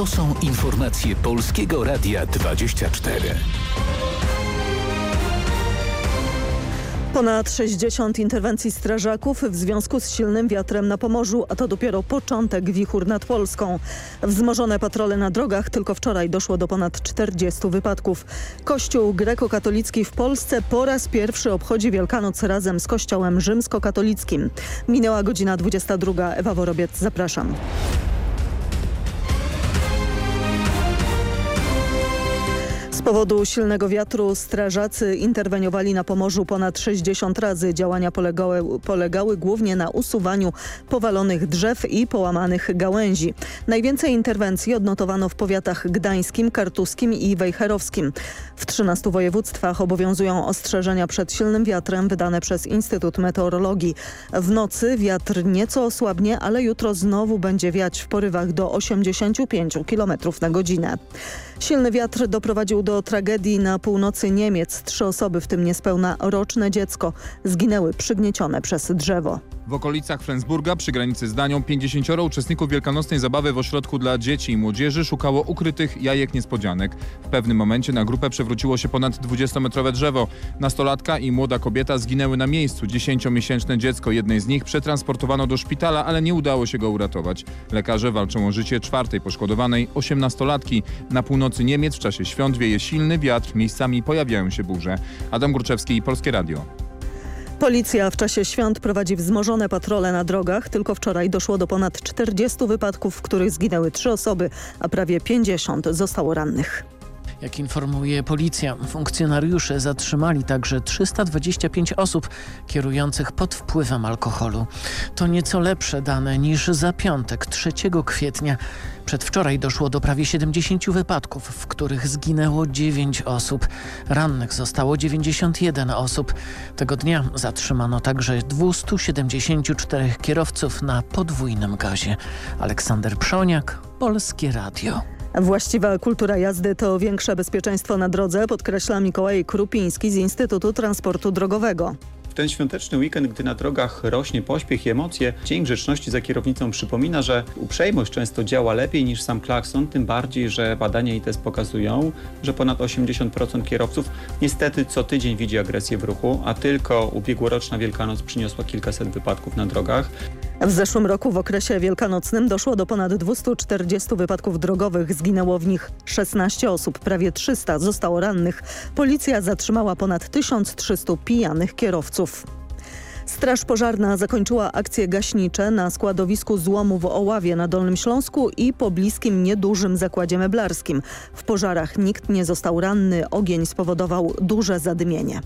To są informacje Polskiego Radia 24. Ponad 60 interwencji strażaków w związku z silnym wiatrem na Pomorzu, a to dopiero początek wichur nad Polską. Wzmożone patrole na drogach tylko wczoraj doszło do ponad 40 wypadków. Kościół grekokatolicki w Polsce po raz pierwszy obchodzi Wielkanoc razem z kościołem rzymskokatolickim. Minęła godzina 22. Ewa Worobiec, zapraszam. Z powodu silnego wiatru strażacy interweniowali na Pomorzu ponad 60 razy. Działania polegały, polegały, głównie na usuwaniu powalonych drzew i połamanych gałęzi. Najwięcej interwencji odnotowano w powiatach gdańskim, kartuskim i wejherowskim. W 13 województwach obowiązują ostrzeżenia przed silnym wiatrem wydane przez Instytut Meteorologii. W nocy wiatr nieco osłabnie, ale jutro znowu będzie wiać w porywach do 85 km na godzinę. Silny wiatr doprowadził do tragedii na północy Niemiec. Trzy osoby, w tym niespełna roczne dziecko, zginęły przygniecione przez drzewo. W okolicach Flensburga przy granicy z Danią 50 uczestników wielkanocnej zabawy w ośrodku dla dzieci i młodzieży szukało ukrytych jajek niespodzianek. W pewnym momencie na grupę przewróciło się ponad 20-metrowe drzewo. Nastolatka i młoda kobieta zginęły na miejscu. 10-miesięczne dziecko jednej z nich przetransportowano do szpitala, ale nie udało się go uratować. Lekarze walczą o życie czwartej poszkodowanej, 18-latki. Na północy Niemiec w czasie świąt wieje silny wiatr, miejscami pojawiają się burze. Adam Górczewski i Polskie Radio. Policja w czasie świąt prowadzi wzmożone patrole na drogach. Tylko wczoraj doszło do ponad 40 wypadków, w których zginęły trzy osoby, a prawie 50 zostało rannych. Jak informuje policja, funkcjonariusze zatrzymali także 325 osób kierujących pod wpływem alkoholu. To nieco lepsze dane niż za piątek 3 kwietnia. Przedwczoraj doszło do prawie 70 wypadków, w których zginęło 9 osób. Rannych zostało 91 osób. Tego dnia zatrzymano także 274 kierowców na podwójnym gazie. Aleksander Przoniak, Polskie Radio. Właściwa kultura jazdy to większe bezpieczeństwo na drodze, podkreśla Mikołaj Krupiński z Instytutu Transportu Drogowego. W ten świąteczny weekend, gdy na drogach rośnie pośpiech i emocje, Dzień Grzeczności za kierownicą przypomina, że uprzejmość często działa lepiej niż sam klakson, tym bardziej, że badania i test pokazują, że ponad 80% kierowców niestety co tydzień widzi agresję w ruchu, a tylko ubiegłoroczna Wielkanoc przyniosła kilkaset wypadków na drogach. W zeszłym roku w okresie wielkanocnym doszło do ponad 240 wypadków drogowych. Zginęło w nich 16 osób, prawie 300 zostało rannych. Policja zatrzymała ponad 1300 pijanych kierowców. Straż Pożarna zakończyła akcje gaśnicze na składowisku złomu w Oławie na Dolnym Śląsku i pobliskim niedużym zakładzie meblarskim. W pożarach nikt nie został ranny, ogień spowodował duże zadymienie.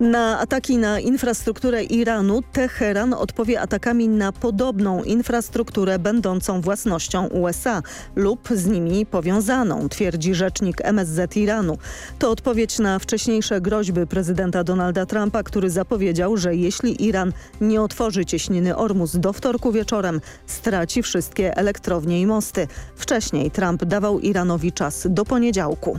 Na ataki na infrastrukturę Iranu Teheran odpowie atakami na podobną infrastrukturę będącą własnością USA lub z nimi powiązaną, twierdzi rzecznik MSZ Iranu. To odpowiedź na wcześniejsze groźby prezydenta Donalda Trumpa, który zapowiedział, że jeśli Iran nie otworzy cieśniny Ormus do wtorku wieczorem, straci wszystkie elektrownie i mosty. Wcześniej Trump dawał Iranowi czas do poniedziałku.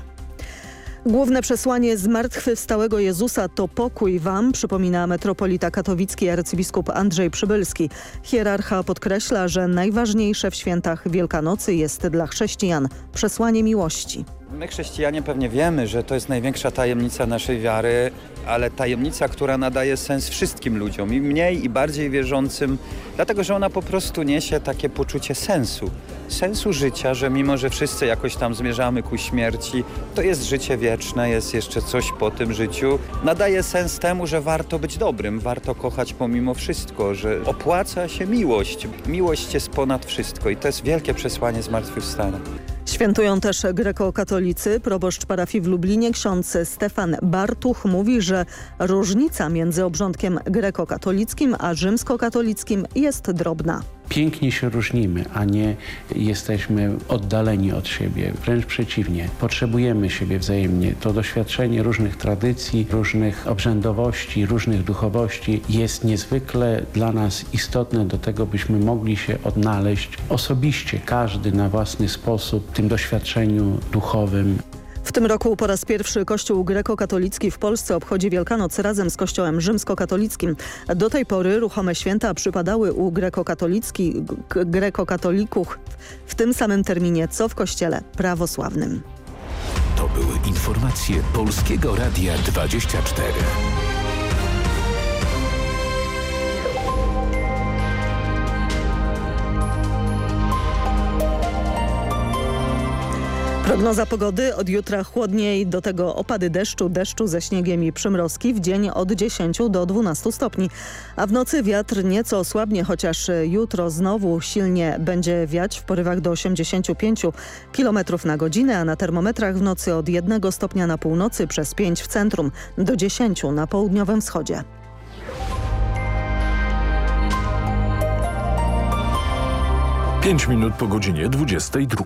Główne przesłanie zmartwychwstałego Jezusa to pokój wam, przypomina metropolita katowicki arcybiskup Andrzej Przybylski. Hierarcha podkreśla, że najważniejsze w świętach Wielkanocy jest dla chrześcijan przesłanie miłości. My chrześcijanie pewnie wiemy, że to jest największa tajemnica naszej wiary, ale tajemnica, która nadaje sens wszystkim ludziom, i mniej i bardziej wierzącym, dlatego że ona po prostu niesie takie poczucie sensu. Sensu życia, że mimo, że wszyscy jakoś tam zmierzamy ku śmierci, to jest życie wieczne, jest jeszcze coś po tym życiu. Nadaje sens temu, że warto być dobrym, warto kochać pomimo wszystko, że opłaca się miłość. Miłość jest ponad wszystko i to jest wielkie przesłanie zmartwychwstania. Świętują też grekokatolicy. Proboszcz parafii w Lublinie, ksiądz Stefan Bartuch mówi, że różnica między obrządkiem grekokatolickim a rzymskokatolickim jest drobna pięknie się różnimy, a nie jesteśmy oddaleni od siebie. Wręcz przeciwnie, potrzebujemy siebie wzajemnie. To doświadczenie różnych tradycji, różnych obrzędowości, różnych duchowości jest niezwykle dla nas istotne do tego, byśmy mogli się odnaleźć osobiście, każdy na własny sposób w tym doświadczeniu duchowym. W tym roku po raz pierwszy Kościół grekokatolicki w Polsce obchodzi Wielkanoc razem z Kościołem rzymskokatolickim. Do tej pory ruchome święta przypadały u grekokatolików w tym samym terminie co w Kościele prawosławnym. To były informacje Polskiego Radia 24. Prognoza pogody od jutra chłodniej, do tego opady deszczu, deszczu ze śniegiem i przymrozki w dzień od 10 do 12 stopni. A w nocy wiatr nieco osłabnie, chociaż jutro znowu silnie będzie wiać w porywach do 85 km na godzinę, a na termometrach w nocy od 1 stopnia na północy przez 5 w centrum do 10 na południowym wschodzie. Pięć minut po godzinie 22.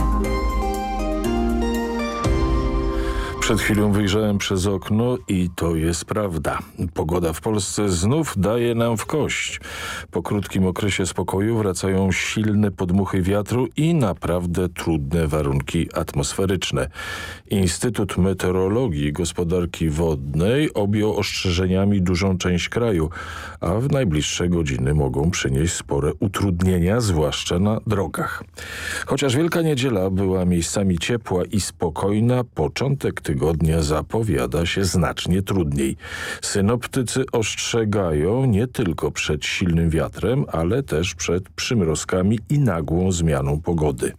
Przed chwilą wyjrzałem przez okno i to jest prawda. Pogoda w Polsce znów daje nam w kość. Po krótkim okresie spokoju wracają silne podmuchy wiatru i naprawdę trudne warunki atmosferyczne. Instytut Meteorologii i Gospodarki Wodnej objął ostrzeżeniami dużą część kraju, a w najbliższe godziny mogą przynieść spore utrudnienia, zwłaszcza na drogach. Chociaż Wielka Niedziela była miejscami ciepła i spokojna, początek tygodnia zapowiada się znacznie trudniej. Synoptycy ostrzegają nie tylko przed silnym wiatrem, ale też przed przymrozkami i nagłą zmianą pogody.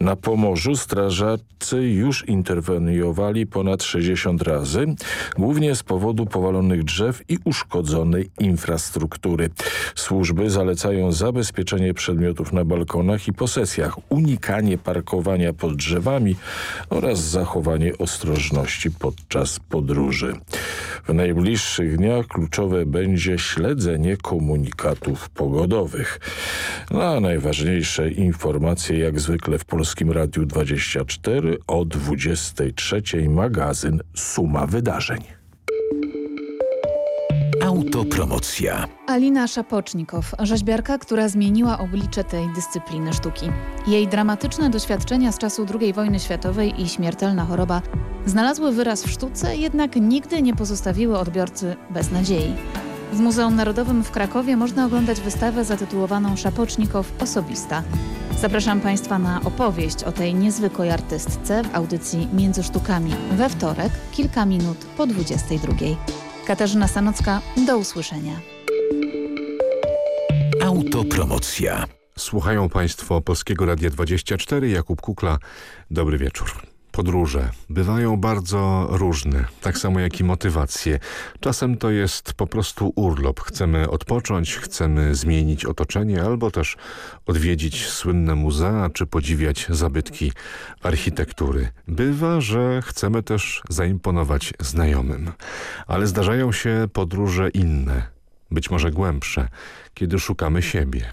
Na Pomorzu strażacy już interweniowali ponad 60 razy, głównie z powodu powalonych drzew i uszkodzonej infrastruktury. Służby zalecają zabezpieczenie przedmiotów na balkonach i posesjach, unikanie parkowania pod drzewami oraz zachowanie ostrożności podczas podróży. W najbliższych dniach kluczowe będzie śledzenie komunikatów pogodowych. No a najważniejsze informacje jak zwykle w Polskim Radiu 24 o 23 magazyn Suma Wydarzeń. Autopromocja. Alina Szapocznikow, rzeźbiarka, która zmieniła oblicze tej dyscypliny sztuki. Jej dramatyczne doświadczenia z czasu II wojny światowej i śmiertelna choroba znalazły wyraz w sztuce, jednak nigdy nie pozostawiły odbiorcy bez nadziei. W Muzeum Narodowym w Krakowie można oglądać wystawę zatytułowaną Szapocznikow Osobista. Zapraszam Państwa na opowieść o tej niezwykłej artystce w audycji Między Sztukami we wtorek, kilka minut po 22. Katarzyna Sanocka, do usłyszenia. Autopromocja. Słuchają Państwo Polskiego Radia 24, Jakub Kukla. Dobry wieczór. Podróże bywają bardzo różne, tak samo jak i motywacje. Czasem to jest po prostu urlop. Chcemy odpocząć, chcemy zmienić otoczenie albo też odwiedzić słynne muzea czy podziwiać zabytki architektury. Bywa, że chcemy też zaimponować znajomym. Ale zdarzają się podróże inne, być może głębsze, kiedy szukamy siebie.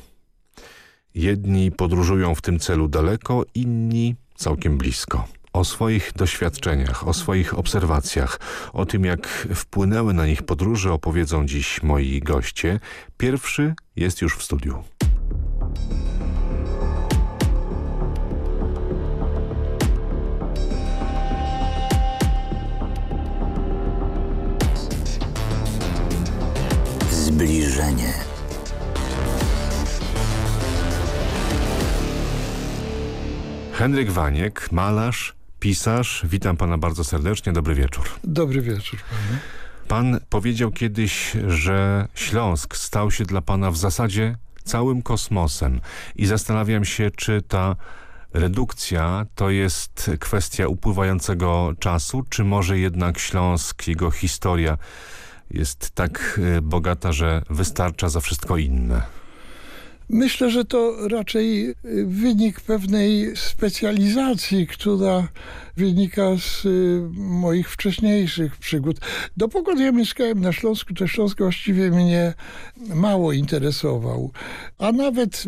Jedni podróżują w tym celu daleko, inni całkiem blisko o swoich doświadczeniach, o swoich obserwacjach, o tym jak wpłynęły na nich podróże opowiedzą dziś moi goście. Pierwszy jest już w studiu. Zbliżenie. Henryk Waniek, malarz, pisarz. Witam pana bardzo serdecznie. Dobry wieczór. Dobry wieczór panu. Pan powiedział kiedyś, że Śląsk stał się dla pana w zasadzie całym kosmosem. I zastanawiam się, czy ta redukcja to jest kwestia upływającego czasu, czy może jednak Śląsk, jego historia jest tak e, bogata, że wystarcza za wszystko inne? Myślę, że to raczej y, wynik pewnej specjalizacji, która wynika z y, moich wcześniejszych przygód. Dopóki ja mieszkałem na Śląsku, to Śląsk właściwie mnie mało interesował, a nawet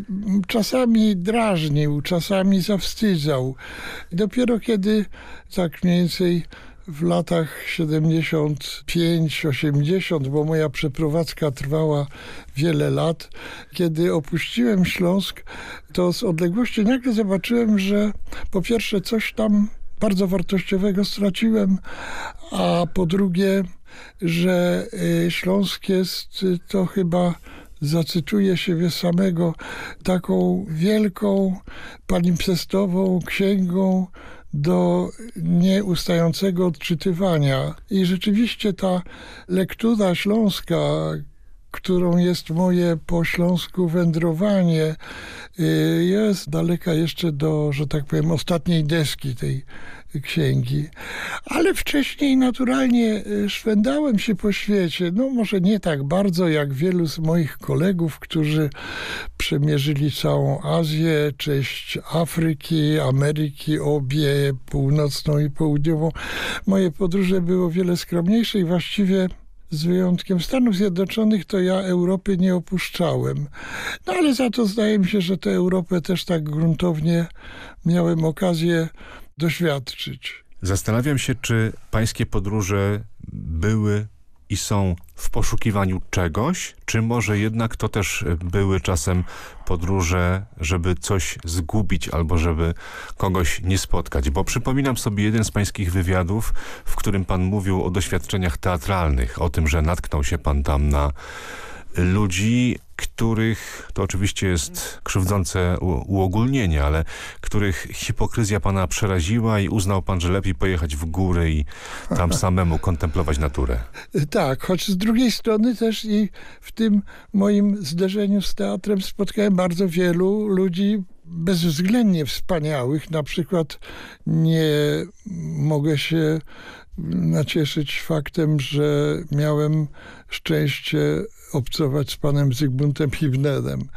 czasami drażnił, czasami zawstydzał. Dopiero kiedy tak mniej więcej w latach 75-80, bo moja przeprowadzka trwała wiele lat. Kiedy opuściłem Śląsk, to z odległości nagle zobaczyłem, że po pierwsze coś tam bardzo wartościowego straciłem, a po drugie, że y, Śląsk jest y, to chyba zacytuję siebie samego, taką wielką palimpsestową księgą do nieustającego odczytywania. I rzeczywiście ta lektura śląska, którą jest moje po Śląsku wędrowanie, y, jest daleka jeszcze do, że tak powiem, ostatniej deski tej księgi. Ale wcześniej naturalnie y, szwendałem się po świecie. No może nie tak bardzo jak wielu z moich kolegów, którzy przemierzyli całą Azję, część Afryki, Ameryki, obie, północną i południową. Moje podróże były o wiele skromniejsze i właściwie z wyjątkiem Stanów Zjednoczonych, to ja Europy nie opuszczałem. No ale za to zdaje mi się, że tę Europę też tak gruntownie miałem okazję doświadczyć. Zastanawiam się, czy pańskie podróże były i są w poszukiwaniu czegoś, czy może jednak to też były czasem podróże, żeby coś zgubić albo żeby kogoś nie spotkać? Bo przypominam sobie jeden z pańskich wywiadów, w którym pan mówił o doświadczeniach teatralnych, o tym, że natknął się pan tam na ludzi, których, to oczywiście jest krzywdzące uogólnienie, ale których hipokryzja pana przeraziła i uznał pan, że lepiej pojechać w góry i tam samemu kontemplować naturę. Tak, choć z drugiej strony też i w tym moim zderzeniu z teatrem spotkałem bardzo wielu ludzi bezwzględnie wspaniałych. Na przykład nie mogę się nacieszyć faktem, że miałem szczęście obcować z panem Zygmuntem Hibnerem.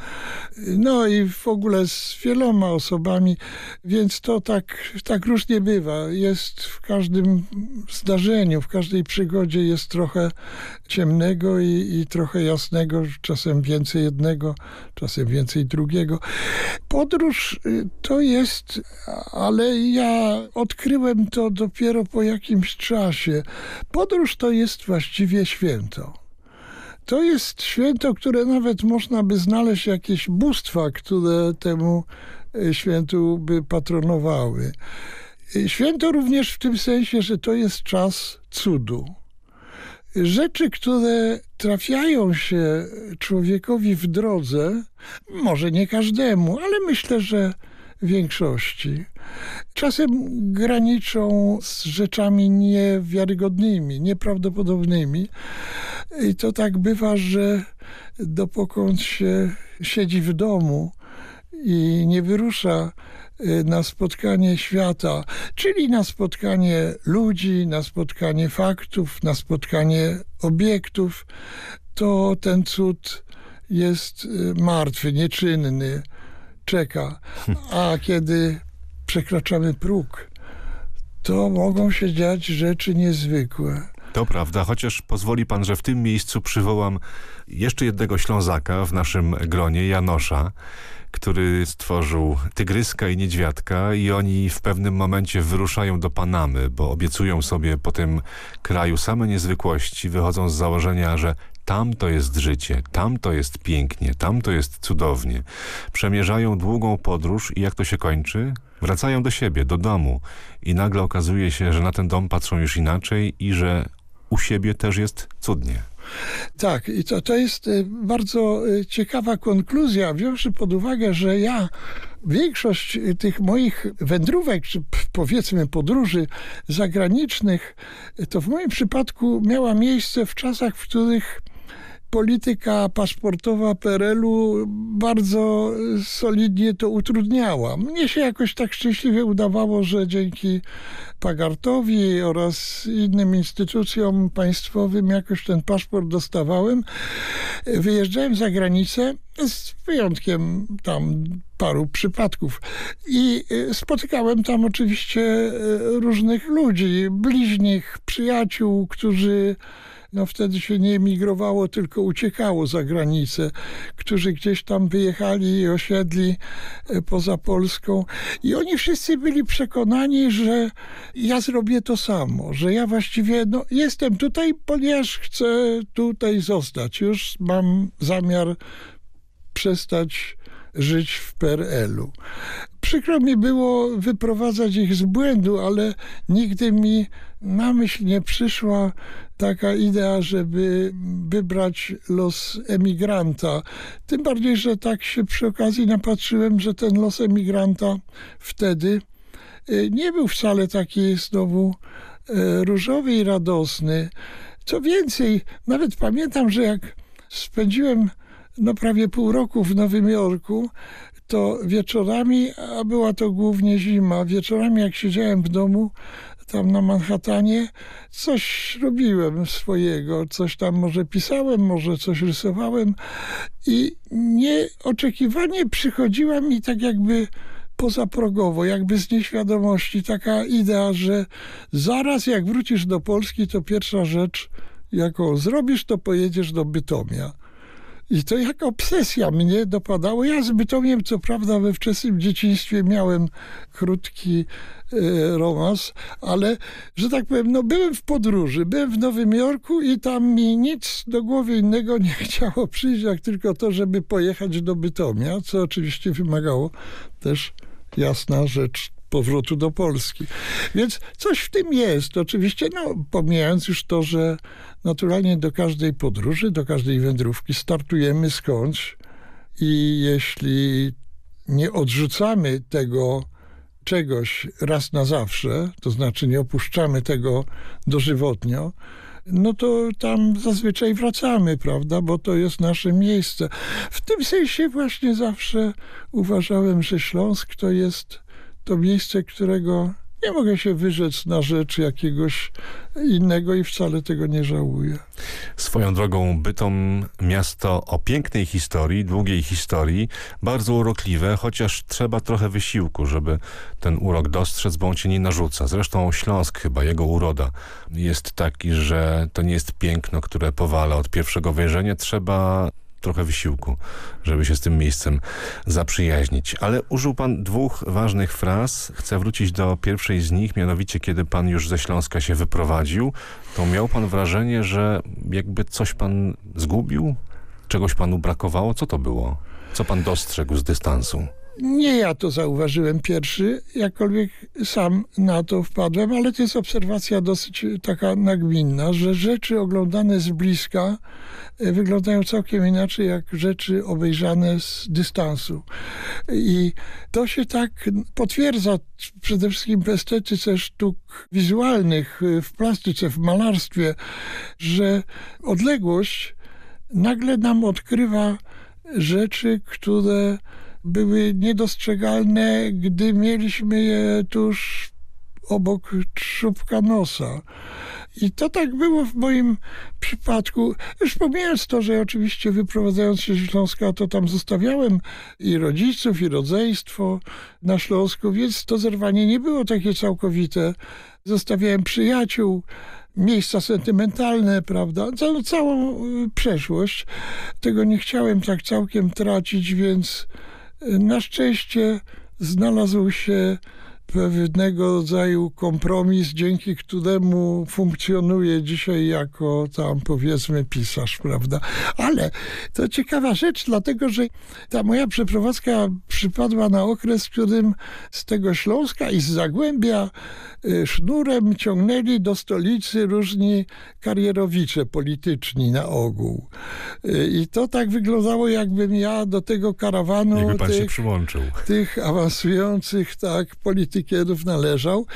No i w ogóle z wieloma osobami, więc to tak, tak różnie bywa. Jest w każdym zdarzeniu, w każdej przygodzie jest trochę ciemnego i, i trochę jasnego, czasem więcej jednego, czasem więcej drugiego. Podróż y, to jest, ale ja odkryłem to dopiero po jakimś czasie. Podróż to jest właściwie święto. To jest święto, które nawet można by znaleźć jakieś bóstwa, które temu e, świętu by patronowały. E, święto również w tym sensie, że to jest czas cudu. Rzeczy, które trafiają się człowiekowi w drodze, może nie każdemu, ale myślę, że większości, czasem graniczą z rzeczami niewiarygodnymi, nieprawdopodobnymi. I to tak bywa, że dopokąd się siedzi w domu i nie wyrusza y, na spotkanie świata, czyli na spotkanie ludzi, na spotkanie faktów, na spotkanie obiektów, to ten cud jest y, martwy, nieczynny, czeka. A kiedy przekraczamy próg, to mogą się dziać rzeczy niezwykłe. To prawda, chociaż pozwoli pan, że w tym miejscu przywołam jeszcze jednego Ślązaka w naszym gronie, Janosza, który stworzył Tygryska i Niedźwiadka i oni w pewnym momencie wyruszają do Panamy, bo obiecują sobie po tym kraju same niezwykłości, wychodzą z założenia, że tam to jest życie, tam to jest pięknie, tam to jest cudownie. Przemierzają długą podróż i jak to się kończy? Wracają do siebie, do domu i nagle okazuje się, że na ten dom patrzą już inaczej i że u siebie też jest cudnie. Tak, i to, to jest y, bardzo y, ciekawa konkluzja, wziąwszy pod uwagę, że ja większość y, tych moich wędrówek, czy powiedzmy podróży zagranicznych, to w moim przypadku miała miejsce w czasach, w których polityka paszportowa PRL-u bardzo solidnie to utrudniała. Mnie się jakoś tak szczęśliwie udawało, że dzięki Pagartowi oraz innym instytucjom państwowym jakoś ten paszport dostawałem. Wyjeżdżałem za granicę z wyjątkiem tam paru przypadków. I y, spotykałem tam oczywiście y, różnych ludzi, bliźnich, przyjaciół, którzy no wtedy się nie emigrowało, tylko uciekało za granicę, którzy gdzieś tam wyjechali i osiedli e, poza Polską. I oni wszyscy byli przekonani, że ja zrobię to samo, że ja właściwie no, jestem tutaj, ponieważ chcę tutaj zostać. Już mam zamiar przestać żyć w PRL-u. Przykro mi było wyprowadzać ich z błędu, ale nigdy mi na myśl nie przyszła taka idea, żeby wybrać los emigranta. Tym bardziej, że tak się przy okazji napatrzyłem, że ten los emigranta wtedy y, nie był wcale taki znowu y, różowy i radosny. Co więcej, nawet pamiętam, że jak spędziłem no prawie pół roku w Nowym Jorku, to wieczorami, a była to głównie zima, wieczorami jak siedziałem w domu tam na Manhattanie, coś robiłem swojego, coś tam może pisałem, może coś rysowałem i nieoczekiwanie przychodziła mi tak jakby pozaprogowo, jakby z nieświadomości taka idea, że zaraz jak wrócisz do Polski, to pierwsza rzecz, jaką zrobisz, to pojedziesz do Bytomia. I to jak obsesja mnie dopadało. Ja z Bytomiem, co prawda, we wczesnym dzieciństwie miałem krótki e, romans, ale, że tak powiem, no byłem w podróży, byłem w Nowym Jorku i tam mi nic do głowy innego nie chciało przyjść, jak tylko to, żeby pojechać do Bytomia, co oczywiście wymagało też jasna rzecz powrotu do Polski. Więc coś w tym jest. Oczywiście, no, pomijając już to, że naturalnie do każdej podróży, do każdej wędrówki startujemy skądś i jeśli nie odrzucamy tego czegoś raz na zawsze, to znaczy nie opuszczamy tego dożywotnio, no to tam zazwyczaj wracamy, prawda, bo to jest nasze miejsce. W tym sensie właśnie zawsze uważałem, że Śląsk to jest to miejsce, którego nie mogę się wyrzec na rzecz jakiegoś innego i wcale tego nie żałuję. Swoją drogą Bytom miasto o pięknej historii, długiej historii, bardzo urokliwe, chociaż trzeba trochę wysiłku, żeby ten urok dostrzec, bo on cię nie narzuca. Zresztą Śląsk chyba, jego uroda jest taki, że to nie jest piękno, które powala od pierwszego wejrzenia. Trzeba trochę wysiłku, żeby się z tym miejscem zaprzyjaźnić. Ale użył pan dwóch ważnych fraz. Chcę wrócić do pierwszej z nich, mianowicie kiedy pan już ze Śląska się wyprowadził, to miał pan wrażenie, że jakby coś pan zgubił? Czegoś panu brakowało? Co to było? Co pan dostrzegł z dystansu? Nie ja to zauważyłem pierwszy, jakkolwiek sam na to wpadłem, ale to jest obserwacja dosyć taka nagminna, że rzeczy oglądane z bliska e, wyglądają całkiem inaczej jak rzeczy obejrzane z dystansu. I to się tak potwierdza przede wszystkim w estetyce sztuk wizualnych, w plastyce, w malarstwie, że odległość nagle nam odkrywa rzeczy, które były niedostrzegalne, gdy mieliśmy je tuż obok trzubka nosa. I to tak było w moim przypadku. Już pomijając to, że oczywiście wyprowadzając się z Śląska, to tam zostawiałem i rodziców, i rodzeństwo na Śląsku, więc to zerwanie nie było takie całkowite. Zostawiałem przyjaciół, miejsca sentymentalne, prawda, całą, y, przeszłość. Tego nie chciałem tak całkiem tracić, więc na szczęście znalazł się pewnego rodzaju kompromis, dzięki któremu funkcjonuje dzisiaj jako tam powiedzmy pisarz, prawda? Ale to ciekawa rzecz, dlatego że ta moja przeprowadzka przypadła na okres, w którym z tego Śląska i z Zagłębia y, sznurem ciągnęli do stolicy różni karierowicze polityczni na ogół. Y, I to tak wyglądało, jakbym ja do tego karawanu tych, tych awansujących tak politykierów należał.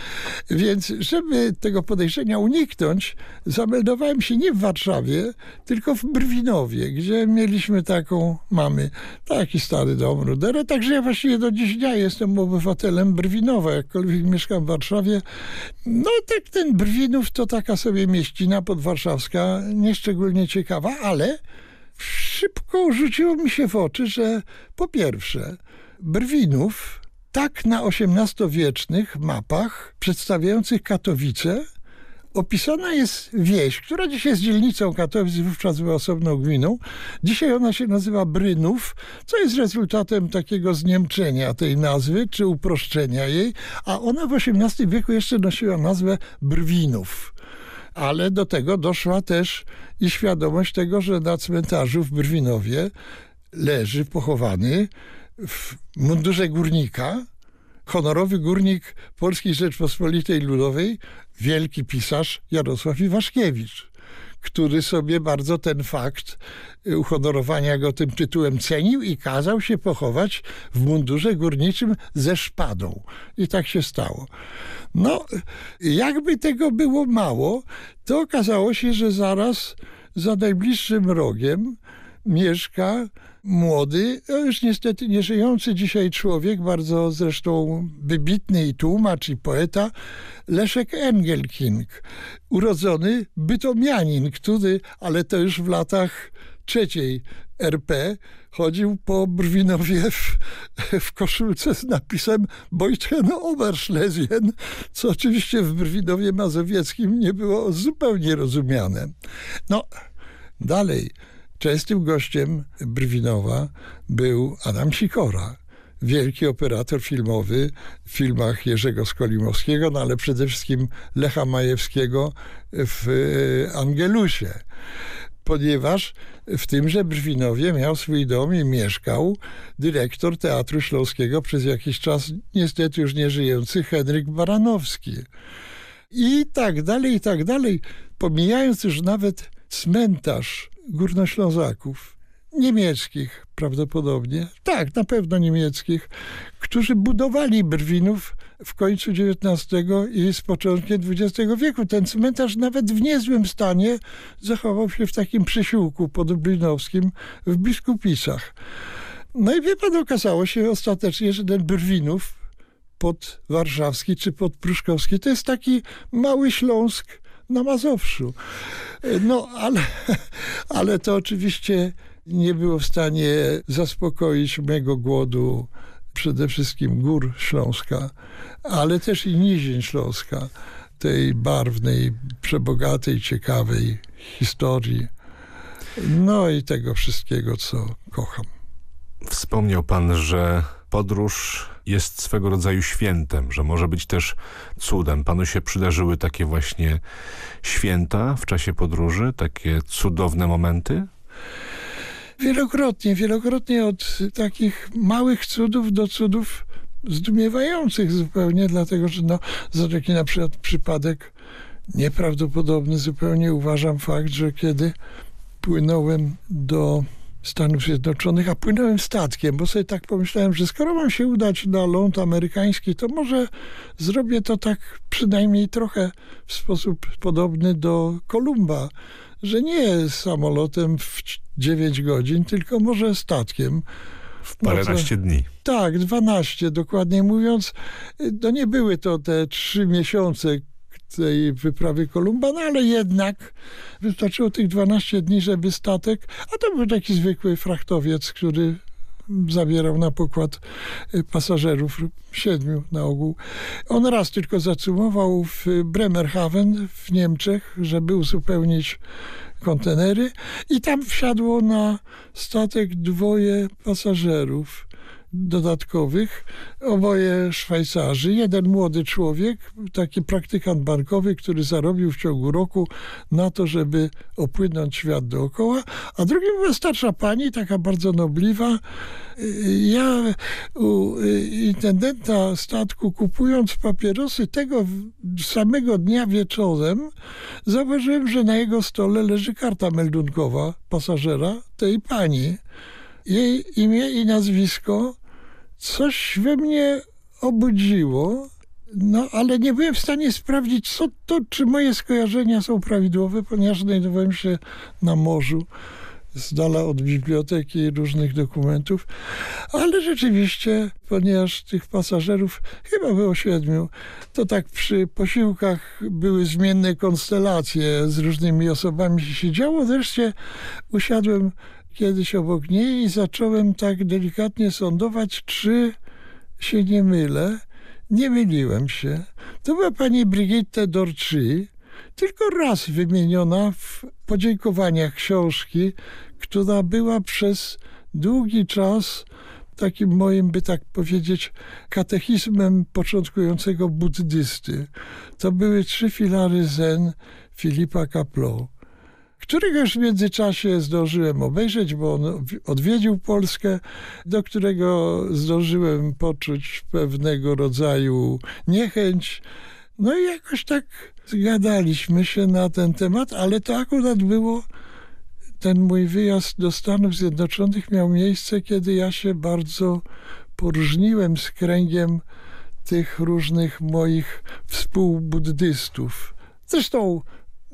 Więc żeby tego podejrzenia uniknąć, zameldowałem się nie w Warszawie, tylko w Brwinowie, gdzie mieliśmy taką, mamy taki stary dom Rudera, także ja właściwie do dziś dnia jestem obywatelem Brwinowa, jakkolwiek mieszkam w Warszawie. No tak ten Brwinów to taka sobie mieścina podwarszawska, nieszczególnie ciekawa, ale szybko rzuciło mi się w oczy, że po pierwsze Brwinów tak na XVIII-wiecznych mapach przedstawiających Katowice opisana jest wieś, która dzisiaj jest dzielnicą Katowic, wówczas była osobną gminą. Dzisiaj ona się nazywa Brynów, co jest rezultatem takiego zniemczenia tej nazwy, czy uproszczenia jej, a ona w XVIII wieku jeszcze nosiła nazwę Brwinów. Ale do tego doszła też i świadomość tego, że na cmentarzu w Brwinowie leży pochowany w mundurze górnika, honorowy górnik Polskiej Rzeczpospolitej Ludowej, wielki pisarz Jarosław Iwaszkiewicz, który sobie bardzo ten fakt uhonorowania go tym tytułem cenił i kazał się pochować w mundurze górniczym ze szpadą. I tak się stało. No, jakby tego było mało, to okazało się, że zaraz za najbliższym rogiem mieszka młody, już niestety nieżyjący dzisiaj człowiek, bardzo zresztą wybitny i tłumacz i poeta, Leszek Engelking, urodzony bytomianin, który, ale to już w latach trzeciej RP, chodził po Brwinowie w, w koszulce z napisem Bojten Oberschlesien, co oczywiście w Brwinowie Mazowieckim nie było zupełnie rozumiane. No, dalej Częstym gościem Brwinowa był Adam Sikora, wielki operator filmowy w filmach Jerzego Skolimowskiego, no ale przede wszystkim Lecha Majewskiego w e, Angelusie. Ponieważ w tymże Brwinowie miał swój dom i mieszkał dyrektor Teatru Śląskiego przez jakiś czas, niestety już nieżyjący, Henryk Baranowski. I tak dalej, i tak dalej. Pomijając już nawet cmentarz górnoślązaków, niemieckich prawdopodobnie, tak, na pewno niemieckich, którzy budowali Brwinów w końcu XIX i z początkiem XX wieku. Ten cmentarz nawet w niezłym stanie zachował się w takim przysiłku podblinowskim w Biskupisach. No i wie pan, okazało się ostatecznie, że ten Brwinów podwarszawski czy podpruszkowski to jest taki mały Śląsk na Mazowszu. No, ale, ale to oczywiście nie było w stanie zaspokoić mego głodu przede wszystkim gór Śląska, ale też i nizin Śląska, tej barwnej, przebogatej, ciekawej historii. No i tego wszystkiego, co kocham. Wspomniał pan, że podróż jest swego rodzaju świętem, że może być też cudem. Panu się przydarzyły takie właśnie święta w czasie podróży, takie cudowne momenty? Wielokrotnie, wielokrotnie od takich małych cudów do cudów zdumiewających zupełnie, dlatego że no, za taki na przykład przypadek nieprawdopodobny zupełnie uważam fakt, że kiedy płynąłem do Stanów Zjednoczonych, a płynąłem statkiem, bo sobie tak pomyślałem, że skoro mam się udać na ląd amerykański, to może zrobię to tak przynajmniej trochę w sposób podobny do Kolumba, że nie samolotem w 9 godzin, tylko może statkiem. W paręnaście no, dni. Tak, 12 dokładnie mówiąc. To nie były to te trzy miesiące, tej wyprawy Kolumba, no ale jednak wystarczyło tych 12 dni, żeby statek, a to był taki zwykły frachtowiec, który zabierał na pokład y, pasażerów, siedmiu na ogół. On raz tylko zacumował w Bremerhaven w Niemczech, żeby uzupełnić kontenery i tam wsiadło na statek dwoje pasażerów dodatkowych, oboje Szwajcarzy. Jeden młody człowiek, taki praktykant bankowy, który zarobił w ciągu roku na to, żeby opłynąć świat dookoła, a drugi była starsza pani, taka bardzo nobliwa. Ja u intendenta statku kupując papierosy tego samego dnia wieczorem zauważyłem, że na jego stole leży karta meldunkowa pasażera tej pani. Jej imię i nazwisko coś we mnie obudziło, no ale nie byłem w stanie sprawdzić, co to, czy moje skojarzenia są prawidłowe, ponieważ znajdowałem się na morzu, z dala od biblioteki i różnych dokumentów, ale rzeczywiście, ponieważ tych pasażerów chyba było siedmiu, to tak przy posiłkach były zmienne konstelacje, z różnymi osobami się siedziało. Wreszcie usiadłem kiedyś obok niej i zacząłem tak delikatnie sądować, czy się nie mylę. Nie myliłem się. To była pani Brigitte Dorczy, tylko raz wymieniona w podziękowaniach książki, która była przez długi czas takim moim, by tak powiedzieć, katechizmem początkującego buddysty. To były trzy filary zen Filipa Kaplo, którego już w międzyczasie zdążyłem obejrzeć, bo on odwiedził Polskę, do którego zdążyłem poczuć pewnego rodzaju niechęć. No i jakoś tak zgadaliśmy się na ten temat, ale to akurat było ten mój wyjazd do Stanów Zjednoczonych miał miejsce, kiedy ja się bardzo poróżniłem z kręgiem tych różnych moich współbuddystów. Zresztą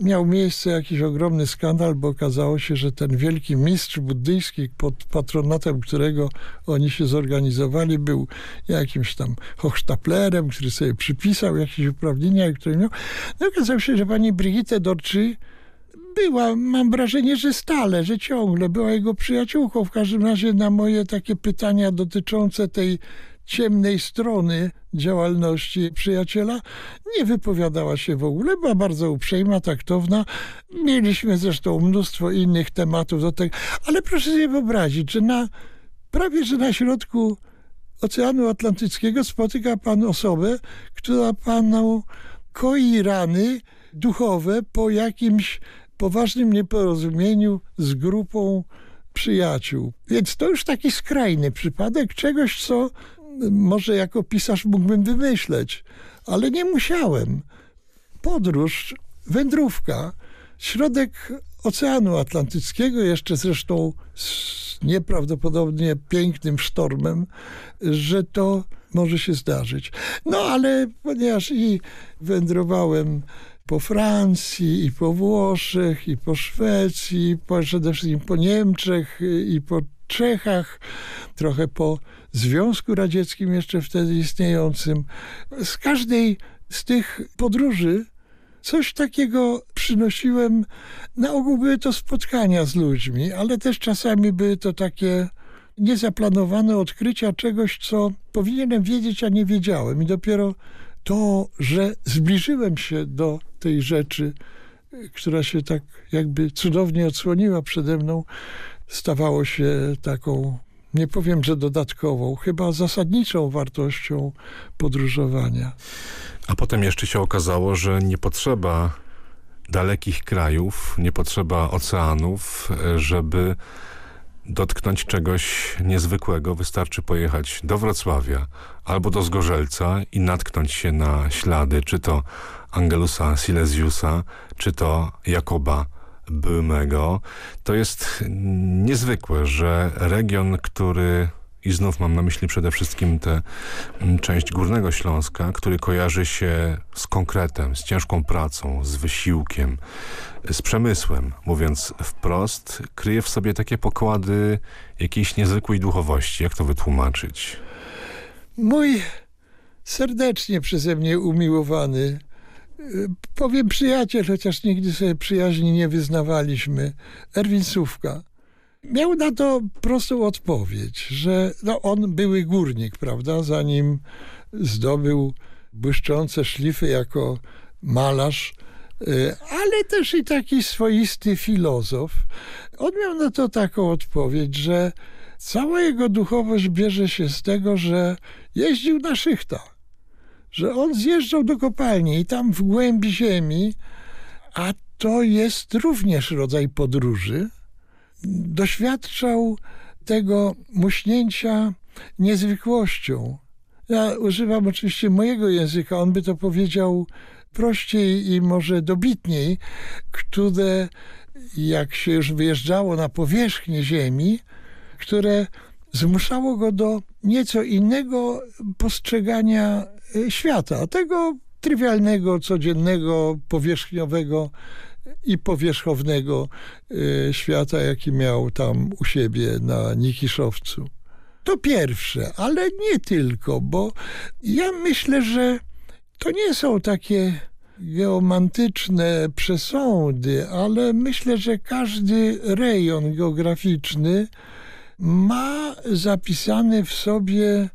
miał miejsce jakiś ogromny skandal, bo okazało się, że ten wielki mistrz buddyjski, pod patronatem którego oni się zorganizowali, był jakimś tam hochsztaplerem, który sobie przypisał jakieś uprawnienia, które miał. No okazało się, że pani Brigitte Dorczy była, mam wrażenie, że stale, że ciągle była jego przyjaciółką. W każdym razie na moje takie pytania dotyczące tej ciemnej strony działalności przyjaciela nie wypowiadała się w ogóle, była bardzo uprzejma, taktowna. Mieliśmy zresztą mnóstwo innych tematów do tego, ale proszę sobie wyobrazić, że na prawie że na środku Oceanu Atlantyckiego spotyka pan osobę, która panu koi rany duchowe po jakimś poważnym nieporozumieniu z grupą przyjaciół. Więc to już taki skrajny przypadek czegoś, co może jako pisarz mógłbym wymyśleć, ale nie musiałem. Podróż, wędrówka, środek Oceanu Atlantyckiego, jeszcze zresztą z nieprawdopodobnie pięknym sztormem, że to może się zdarzyć. No ale ponieważ i wędrowałem po Francji, i po Włoszech, i po Szwecji, i po, przede wszystkim po Niemczech, i po Czechach, trochę po Związku Radzieckim jeszcze wtedy istniejącym. Z każdej z tych podróży coś takiego przynosiłem. Na ogół były to spotkania z ludźmi, ale też czasami były to takie niezaplanowane odkrycia czegoś, co powinienem wiedzieć, a nie wiedziałem. I dopiero to, że zbliżyłem się do tej rzeczy, która się tak jakby cudownie odsłoniła przede mną, stawało się taką, nie powiem, że dodatkową, chyba zasadniczą wartością podróżowania. A potem jeszcze się okazało, że nie potrzeba dalekich krajów, nie potrzeba oceanów, żeby dotknąć czegoś niezwykłego. Wystarczy pojechać do Wrocławia albo do Zgorzelca i natknąć się na ślady, czy to Angelusa Silesiusa, czy to Jakoba Bymego. To jest niezwykłe, że region, który i znów mam na myśli przede wszystkim tę część Górnego Śląska, który kojarzy się z konkretem, z ciężką pracą, z wysiłkiem, z przemysłem, mówiąc wprost, kryje w sobie takie pokłady jakiejś niezwykłej duchowości. Jak to wytłumaczyć? Mój serdecznie przeze mnie umiłowany, powiem przyjaciel, chociaż nigdy sobie przyjaźni nie wyznawaliśmy, Erwin Sówka, miał na to prostą odpowiedź, że no, on były górnik, prawda, zanim zdobył błyszczące szlify jako malarz, y, ale też i taki swoisty filozof. On miał na to taką odpowiedź, że cała jego duchowość bierze się z tego, że jeździł na szychta, że on zjeżdżał do kopalni i tam w głębi ziemi, a to jest również rodzaj podróży, doświadczał tego muśnięcia niezwykłością. Ja używam oczywiście mojego języka, on by to powiedział prościej i może dobitniej, które jak się już wyjeżdżało na powierzchnię ziemi, które zmuszało go do nieco innego postrzegania świata, tego trywialnego, codziennego, powierzchniowego i powierzchownego e, świata, jaki miał tam u siebie na Nikiszowcu. To pierwsze, ale nie tylko, bo ja myślę, że to nie są takie geomantyczne przesądy, ale myślę, że każdy rejon geograficzny ma zapisany w sobie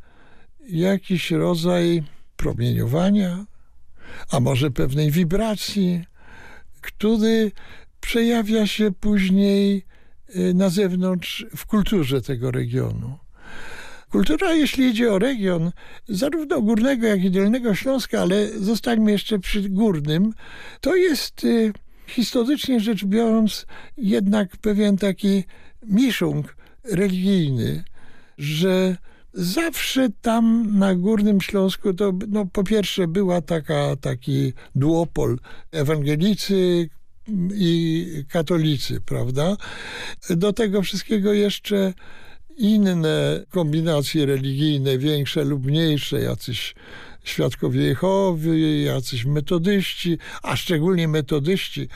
jakiś rodzaj promieniowania, a może pewnej wibracji, który przejawia się później y, na zewnątrz w kulturze tego regionu. Kultura, jeśli idzie o region, zarówno Górnego, jak i Dolnego Śląska, ale zostańmy jeszcze przy Górnym, to jest y, historycznie rzecz biorąc jednak pewien taki miszung religijny, że zawsze tam na Górnym Śląsku to no, po pierwsze była taka, taki duopol ewangelicy i katolicy, prawda? Do tego wszystkiego jeszcze inne kombinacje religijne, większe lub mniejsze, jacyś świadkowie Jehowy, jacyś metodyści, a szczególnie metodyści.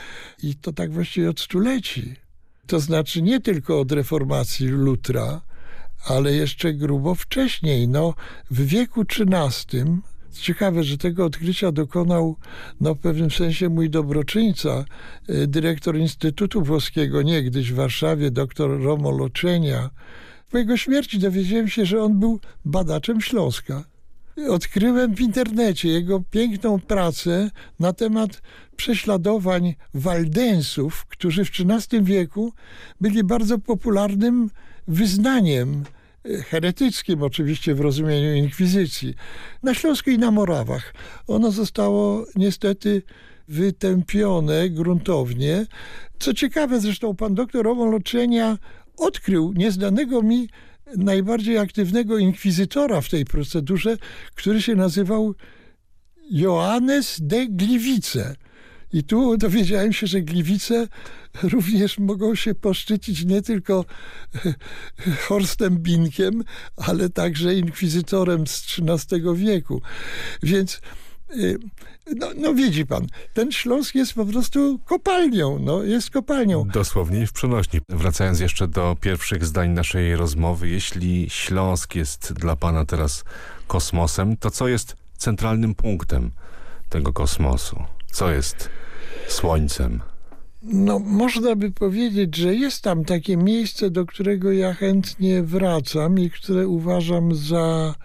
I to tak właściwie od stuleci. To znaczy nie tylko od reformacji Lutra, ale jeszcze grubo wcześniej. No, w wieku XIII Ciekawe, że tego odkrycia dokonał no, w pewnym sensie mój dobroczyńca, y, dyrektor Instytutu Włoskiego niegdyś w Warszawie, dr Romo Loczenia. Po jego śmierci dowiedziałem się, że on był badaczem Śląska. Odkryłem w internecie jego piękną pracę na temat prześladowań Waldensów, którzy w XIII wieku byli bardzo popularnym wyznaniem heretyckim, oczywiście w rozumieniu inkwizycji, na Śląsku i na Morawach. Ono zostało niestety wytępione gruntownie. Co ciekawe, zresztą pan doktor Roman Loczenia odkrył nieznanego mi najbardziej aktywnego inkwizytora w tej procedurze, który się nazywał Joannes de Gliwice. I tu dowiedziałem się, że Gliwice również mogą się poszczycić nie tylko Horstem Binkiem, ale także inkwizytorem z XIII wieku. Więc y, no, no, widzi pan, ten Śląsk jest po prostu kopalnią, no, jest kopalnią. Dosłownie w przenośni. Wracając jeszcze do pierwszych zdań naszej rozmowy, jeśli Śląsk jest dla pana teraz kosmosem, to co jest centralnym punktem tego kosmosu? Co jest słońcem? No, można by powiedzieć, że jest tam takie miejsce, do którego ja chętnie wracam i które uważam za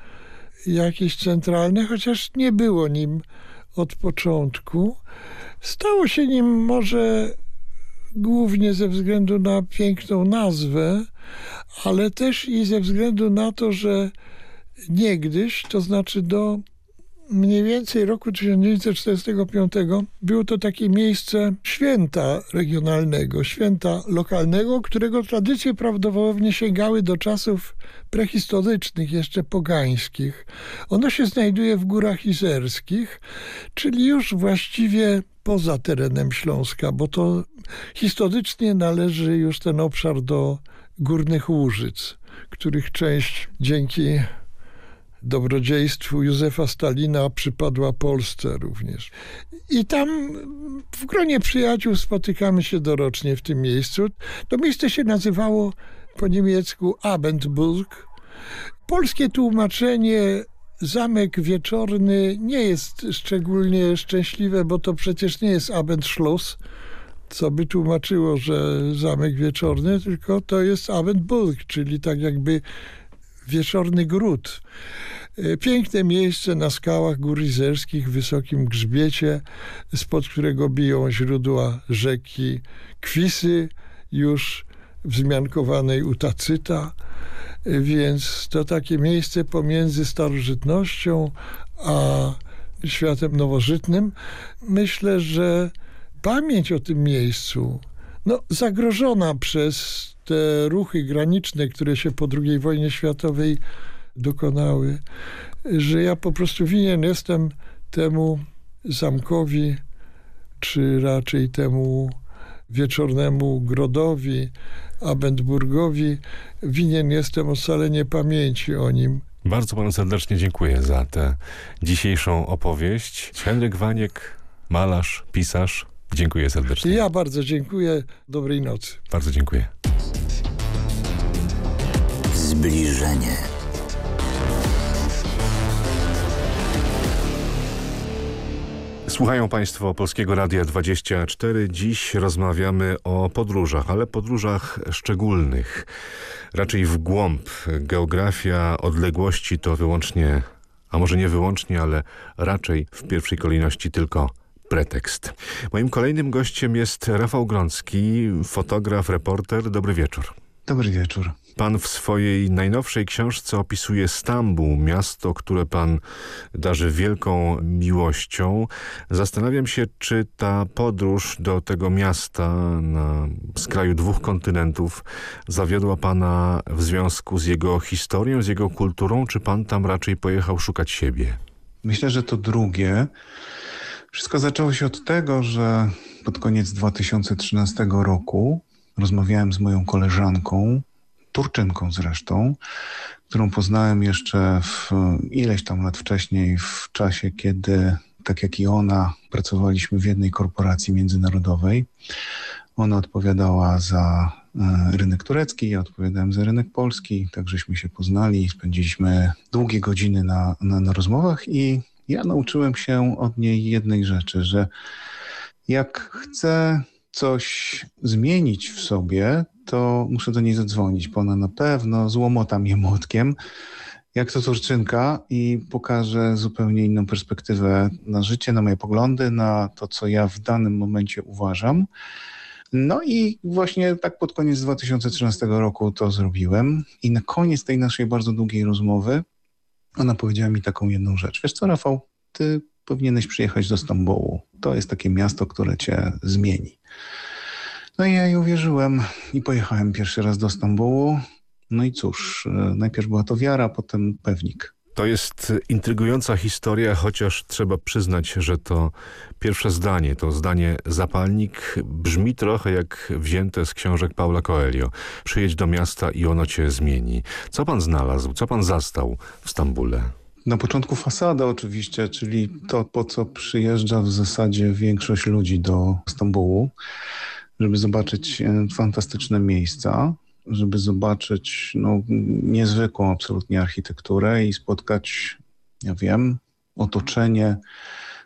jakieś centralne, chociaż nie było nim od początku. Stało się nim może głównie ze względu na piękną nazwę, ale też i ze względu na to, że niegdyś, to znaczy do mniej więcej roku 1945 było to takie miejsce święta regionalnego, święta lokalnego, którego tradycje prawdopodobnie sięgały do czasów prehistorycznych, jeszcze pogańskich. Ono się znajduje w Górach Izerskich, czyli już właściwie poza terenem Śląska, bo to historycznie należy już ten obszar do Górnych Łużyc, których część dzięki dobrodziejstwu Józefa Stalina przypadła Polsce również. I tam w gronie przyjaciół spotykamy się dorocznie w tym miejscu. To miejsce się nazywało po niemiecku Abendburg. Polskie tłumaczenie Zamek Wieczorny nie jest szczególnie szczęśliwe, bo to przecież nie jest Abendschloss, co by tłumaczyło, że Zamek Wieczorny, tylko to jest Abendburg, czyli tak jakby Wieczorny Gród. E, piękne miejsce na skałach gór izerskich, w wysokim grzbiecie, spod którego biją źródła rzeki Kwisy, już wzmiankowanej u Tacyta. E, więc to takie miejsce pomiędzy starożytnością a światem nowożytnym. Myślę, że pamięć o tym miejscu, no, zagrożona przez te ruchy graniczne, które się po II wojnie światowej dokonały, że ja po prostu winien jestem temu zamkowi, czy raczej temu wieczornemu Grodowi, Abendburgowi, winien jestem ocalenie pamięci o nim. Bardzo panu serdecznie dziękuję za tę dzisiejszą opowieść. Henryk Waniek, malarz, pisarz. Dziękuję serdecznie. Ja bardzo dziękuję. Dobrej nocy. Bardzo dziękuję. Zbliżenie. Słuchają Państwo Polskiego Radia 24. Dziś rozmawiamy o podróżach, ale podróżach szczególnych. Raczej w głąb. Geografia odległości to wyłącznie, a może nie wyłącznie, ale raczej w pierwszej kolejności tylko pretekst. Moim kolejnym gościem jest Rafał Grącki, fotograf, reporter. Dobry wieczór. Dobry wieczór. Pan w swojej najnowszej książce opisuje Stambuł, miasto, które pan darzy wielką miłością. Zastanawiam się, czy ta podróż do tego miasta na skraju dwóch kontynentów zawiodła pana w związku z jego historią, z jego kulturą, czy pan tam raczej pojechał szukać siebie? Myślę, że to drugie. Wszystko zaczęło się od tego, że pod koniec 2013 roku rozmawiałem z moją koleżanką, Turczynką zresztą, którą poznałem jeszcze w, ileś tam lat wcześniej, w czasie, kiedy tak jak i ona pracowaliśmy w jednej korporacji międzynarodowej. Ona odpowiadała za e, rynek turecki, ja odpowiadałem za rynek polski, tak żeśmy się poznali, spędziliśmy długie godziny na, na, na rozmowach i ja nauczyłem się od niej jednej rzeczy, że jak chcę coś zmienić w sobie, to muszę do niej zadzwonić, bo ona na pewno złomota mnie młotkiem, jak to Turczynka i pokaże zupełnie inną perspektywę na życie, na moje poglądy, na to, co ja w danym momencie uważam. No i właśnie tak pod koniec 2013 roku to zrobiłem i na koniec tej naszej bardzo długiej rozmowy ona powiedziała mi taką jedną rzecz. Wiesz co, Rafał, ty powinieneś przyjechać do Stambułu. To jest takie miasto, które cię zmieni. No i ja jej uwierzyłem i pojechałem pierwszy raz do Stambułu. No i cóż, e, najpierw była to wiara, potem pewnik. To jest intrygująca historia, chociaż trzeba przyznać, że to pierwsze zdanie, to zdanie zapalnik brzmi trochę jak wzięte z książek Paula Coelho. Przyjedź do miasta i ono cię zmieni. Co pan znalazł, co pan zastał w Stambule? Na początku fasada oczywiście, czyli to, po co przyjeżdża w zasadzie większość ludzi do Stambułu, żeby zobaczyć e, fantastyczne miejsca, żeby zobaczyć no, niezwykłą absolutnie architekturę i spotkać, ja wiem, otoczenie,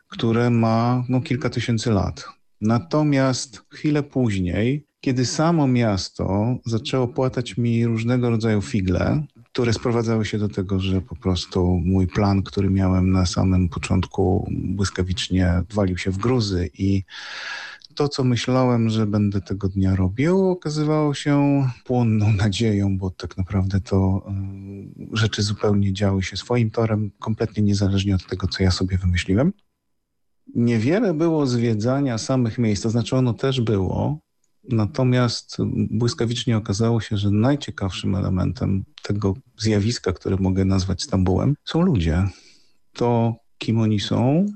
które ma no, kilka tysięcy lat. Natomiast chwilę później, kiedy samo miasto zaczęło płatać mi różnego rodzaju figle, które sprowadzały się do tego, że po prostu mój plan, który miałem na samym początku błyskawicznie walił się w gruzy i to, co myślałem, że będę tego dnia robił, okazywało się płonną nadzieją, bo tak naprawdę to y, rzeczy zupełnie działy się swoim torem, kompletnie niezależnie od tego, co ja sobie wymyśliłem. Niewiele było zwiedzania samych miejsc, to znaczy ono też było, natomiast błyskawicznie okazało się, że najciekawszym elementem tego zjawiska, które mogę nazwać Stambułem, są ludzie. To, kim oni są,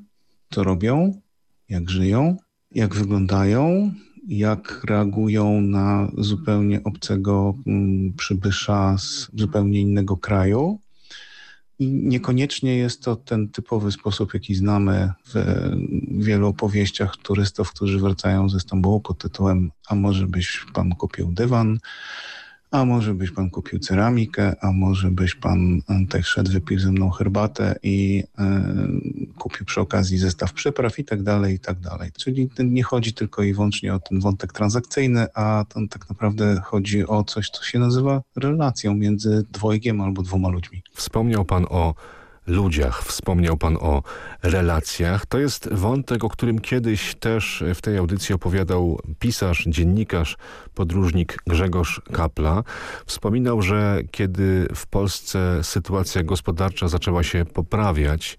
co robią, jak żyją, jak wyglądają, jak reagują na zupełnie obcego mm, przybysza z zupełnie innego kraju. I niekoniecznie jest to ten typowy sposób, jaki znamy w wielu opowieściach turystów, którzy wracają ze Stambułu pod tytułem a może byś pan kupił dywan, a może byś pan kupił ceramikę, a może byś pan e, tak szedł, wypił ze mną herbatę i y, kupił przy okazji zestaw przypraw i tak dalej, i tak dalej. Czyli nie chodzi tylko i wyłącznie o ten wątek transakcyjny, a tam tak naprawdę chodzi o coś, co się nazywa relacją między dwojgiem albo dwoma ludźmi. Wspomniał pan o ludziach, wspomniał pan o relacjach. To jest wątek, o którym kiedyś też w tej audycji opowiadał pisarz, dziennikarz, podróżnik Grzegorz Kapla. Wspominał, że kiedy w Polsce sytuacja gospodarcza zaczęła się poprawiać,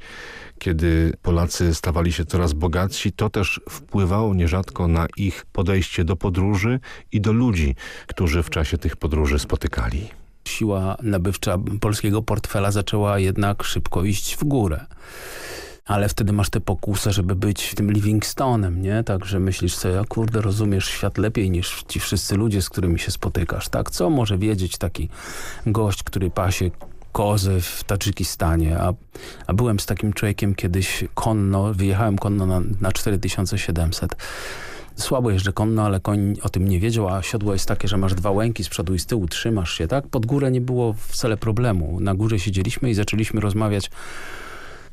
kiedy Polacy stawali się coraz bogatsi, to też wpływało nierzadko na ich podejście do podróży i do ludzi, którzy w czasie tych podróży spotykali siła nabywcza polskiego portfela zaczęła jednak szybko iść w górę ale wtedy masz tę pokusę, żeby być tym Livingstonem, nie? Także myślisz sobie, kurde, rozumiesz świat lepiej niż ci wszyscy ludzie, z którymi się spotykasz, tak? Co może wiedzieć taki gość, który pasie kozy w Tadżykistanie, a, a byłem z takim człowiekiem kiedyś konno, wyjechałem konno na, na 4700 słabo jeżdżę konno, ale koń o tym nie wiedział, a siodło jest takie, że masz dwa łęki z przodu i z tyłu, trzymasz się, tak? Pod górę nie było wcale problemu. Na górze siedzieliśmy i zaczęliśmy rozmawiać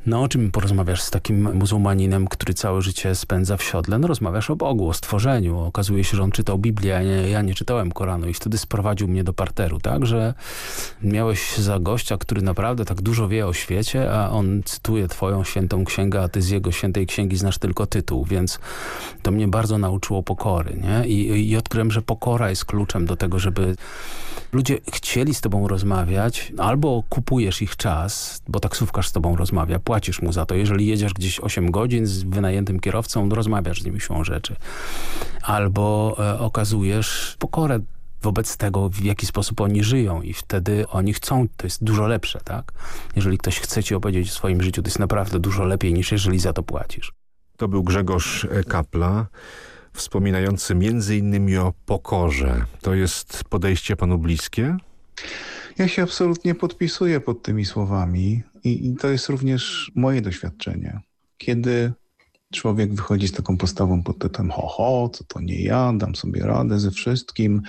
No o czym porozmawiasz z takim muzułmaninem, który całe życie spędza w siodle? No rozmawiasz o Bogu, o stworzeniu. Okazuje się, że on czytał Biblię, a nie, ja nie czytałem Koranu i wtedy sprowadził mnie do parteru, tak? Że miałeś za gościa, który naprawdę tak dużo wie o świecie, a on cytuje twoją świętą księgę, a ty z jego świętej księgi znasz tylko tytuł, więc to mnie bardzo nauczyło pokory, nie? I, i odkryłem, że pokora jest kluczem do tego, żeby ludzie chcieli z tobą rozmawiać, albo kupujesz ich czas, bo taksówkarz z tobą rozmawia, płacisz mu za to. Jeżeli jedziesz gdzieś 8 godzin z wynajętym kierowcą, rozmawiasz z nimi siłą rzeczy. Albo e, okazujesz pokorę wobec tego, w jaki sposób oni żyją i wtedy oni chcą, to jest dużo lepsze, tak? Jeżeli ktoś chce ci opowiedzieć o swoim życiu, to jest naprawdę dużo lepiej niż jeżeli za to płacisz. To był Grzegorz Kapla wspominający między innymi o pokorze. To jest podejście panu bliskie? Ja się absolutnie podpisuję pod tymi słowami i, i to jest również moje doświadczenie. Kiedy człowiek wychodzi z taką postawą pod tytułem ho, ho, co to nie ja, dam sobie radę ze wszystkim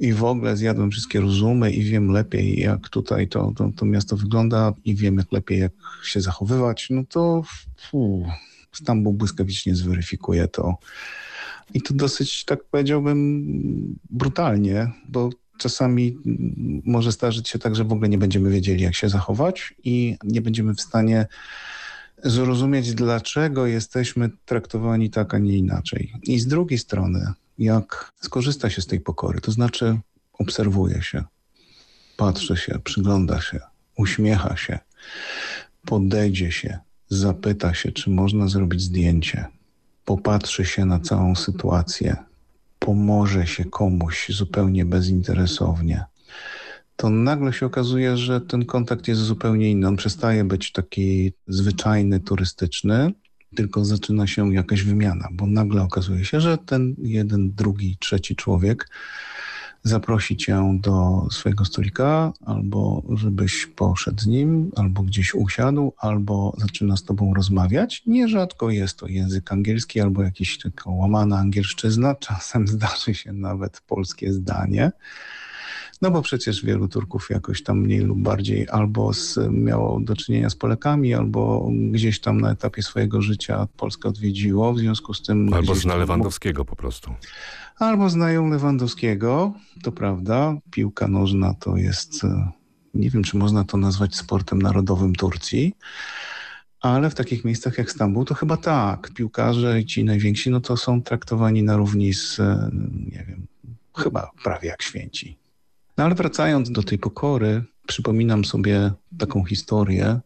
i w ogóle zjadłem wszystkie rozumy i wiem lepiej, jak tutaj to, to, to miasto wygląda i wiem jak lepiej, jak się zachowywać, no to fu, Stambuł błyskawicznie zweryfikuje to. I to dosyć, tak powiedziałbym, brutalnie, bo czasami może zdarzyć się tak, że w ogóle nie będziemy wiedzieli, jak się zachować i nie będziemy w stanie zrozumieć, dlaczego jesteśmy traktowani tak, a nie inaczej. I z drugiej strony, jak skorzysta się z tej pokory, to znaczy obserwuje się, patrzy się, przygląda się, uśmiecha się, podejdzie się, zapyta się, czy można zrobić zdjęcie, popatrzy się na całą sytuację, pomoże się komuś zupełnie bezinteresownie, to nagle się okazuje, że ten kontakt jest zupełnie inny. On przestaje być taki zwyczajny, turystyczny, tylko zaczyna się jakaś wymiana, bo nagle okazuje się, że ten jeden, drugi, trzeci człowiek zaprosi cię do swojego stolika, albo żebyś poszedł z nim, albo gdzieś usiadł, albo zaczyna z tobą rozmawiać. Nierzadko jest to język angielski albo jakiś taka łamana angielszczyzna, czasem zdarzy się nawet polskie zdanie. No bo przecież wielu Turków jakoś tam mniej lub bardziej albo z, miało do czynienia z Polakami, albo gdzieś tam na etapie swojego życia Polskę odwiedziło, w związku z tym... Albo zna Lewandowskiego po prostu. Albo znają Lewandowskiego, to prawda. Piłka nożna to jest, e, nie wiem czy można to nazwać sportem narodowym Turcji, ale w takich miejscach jak Stambuł to chyba tak. Piłkarze ci najwięksi no to są traktowani na równi z, e, nie wiem, chyba prawie jak święci. No ale wracając do tej pokory, przypominam sobie taką historię,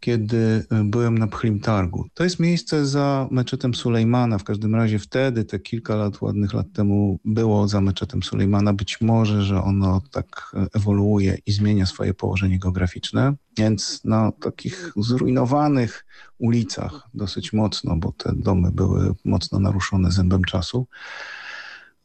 kiedy e, byłem na Pchlim Targu. To jest miejsce za meczetem Sulejmana. W każdym razie wtedy, te kilka lat, ładnych lat temu, było za meczetem Sulejmana. Być może, że ono tak e, ewoluuje i zmienia swoje położenie geograficzne. Więc na takich zrujnowanych ulicach dosyć mocno, bo te domy były mocno naruszone zębem czasu,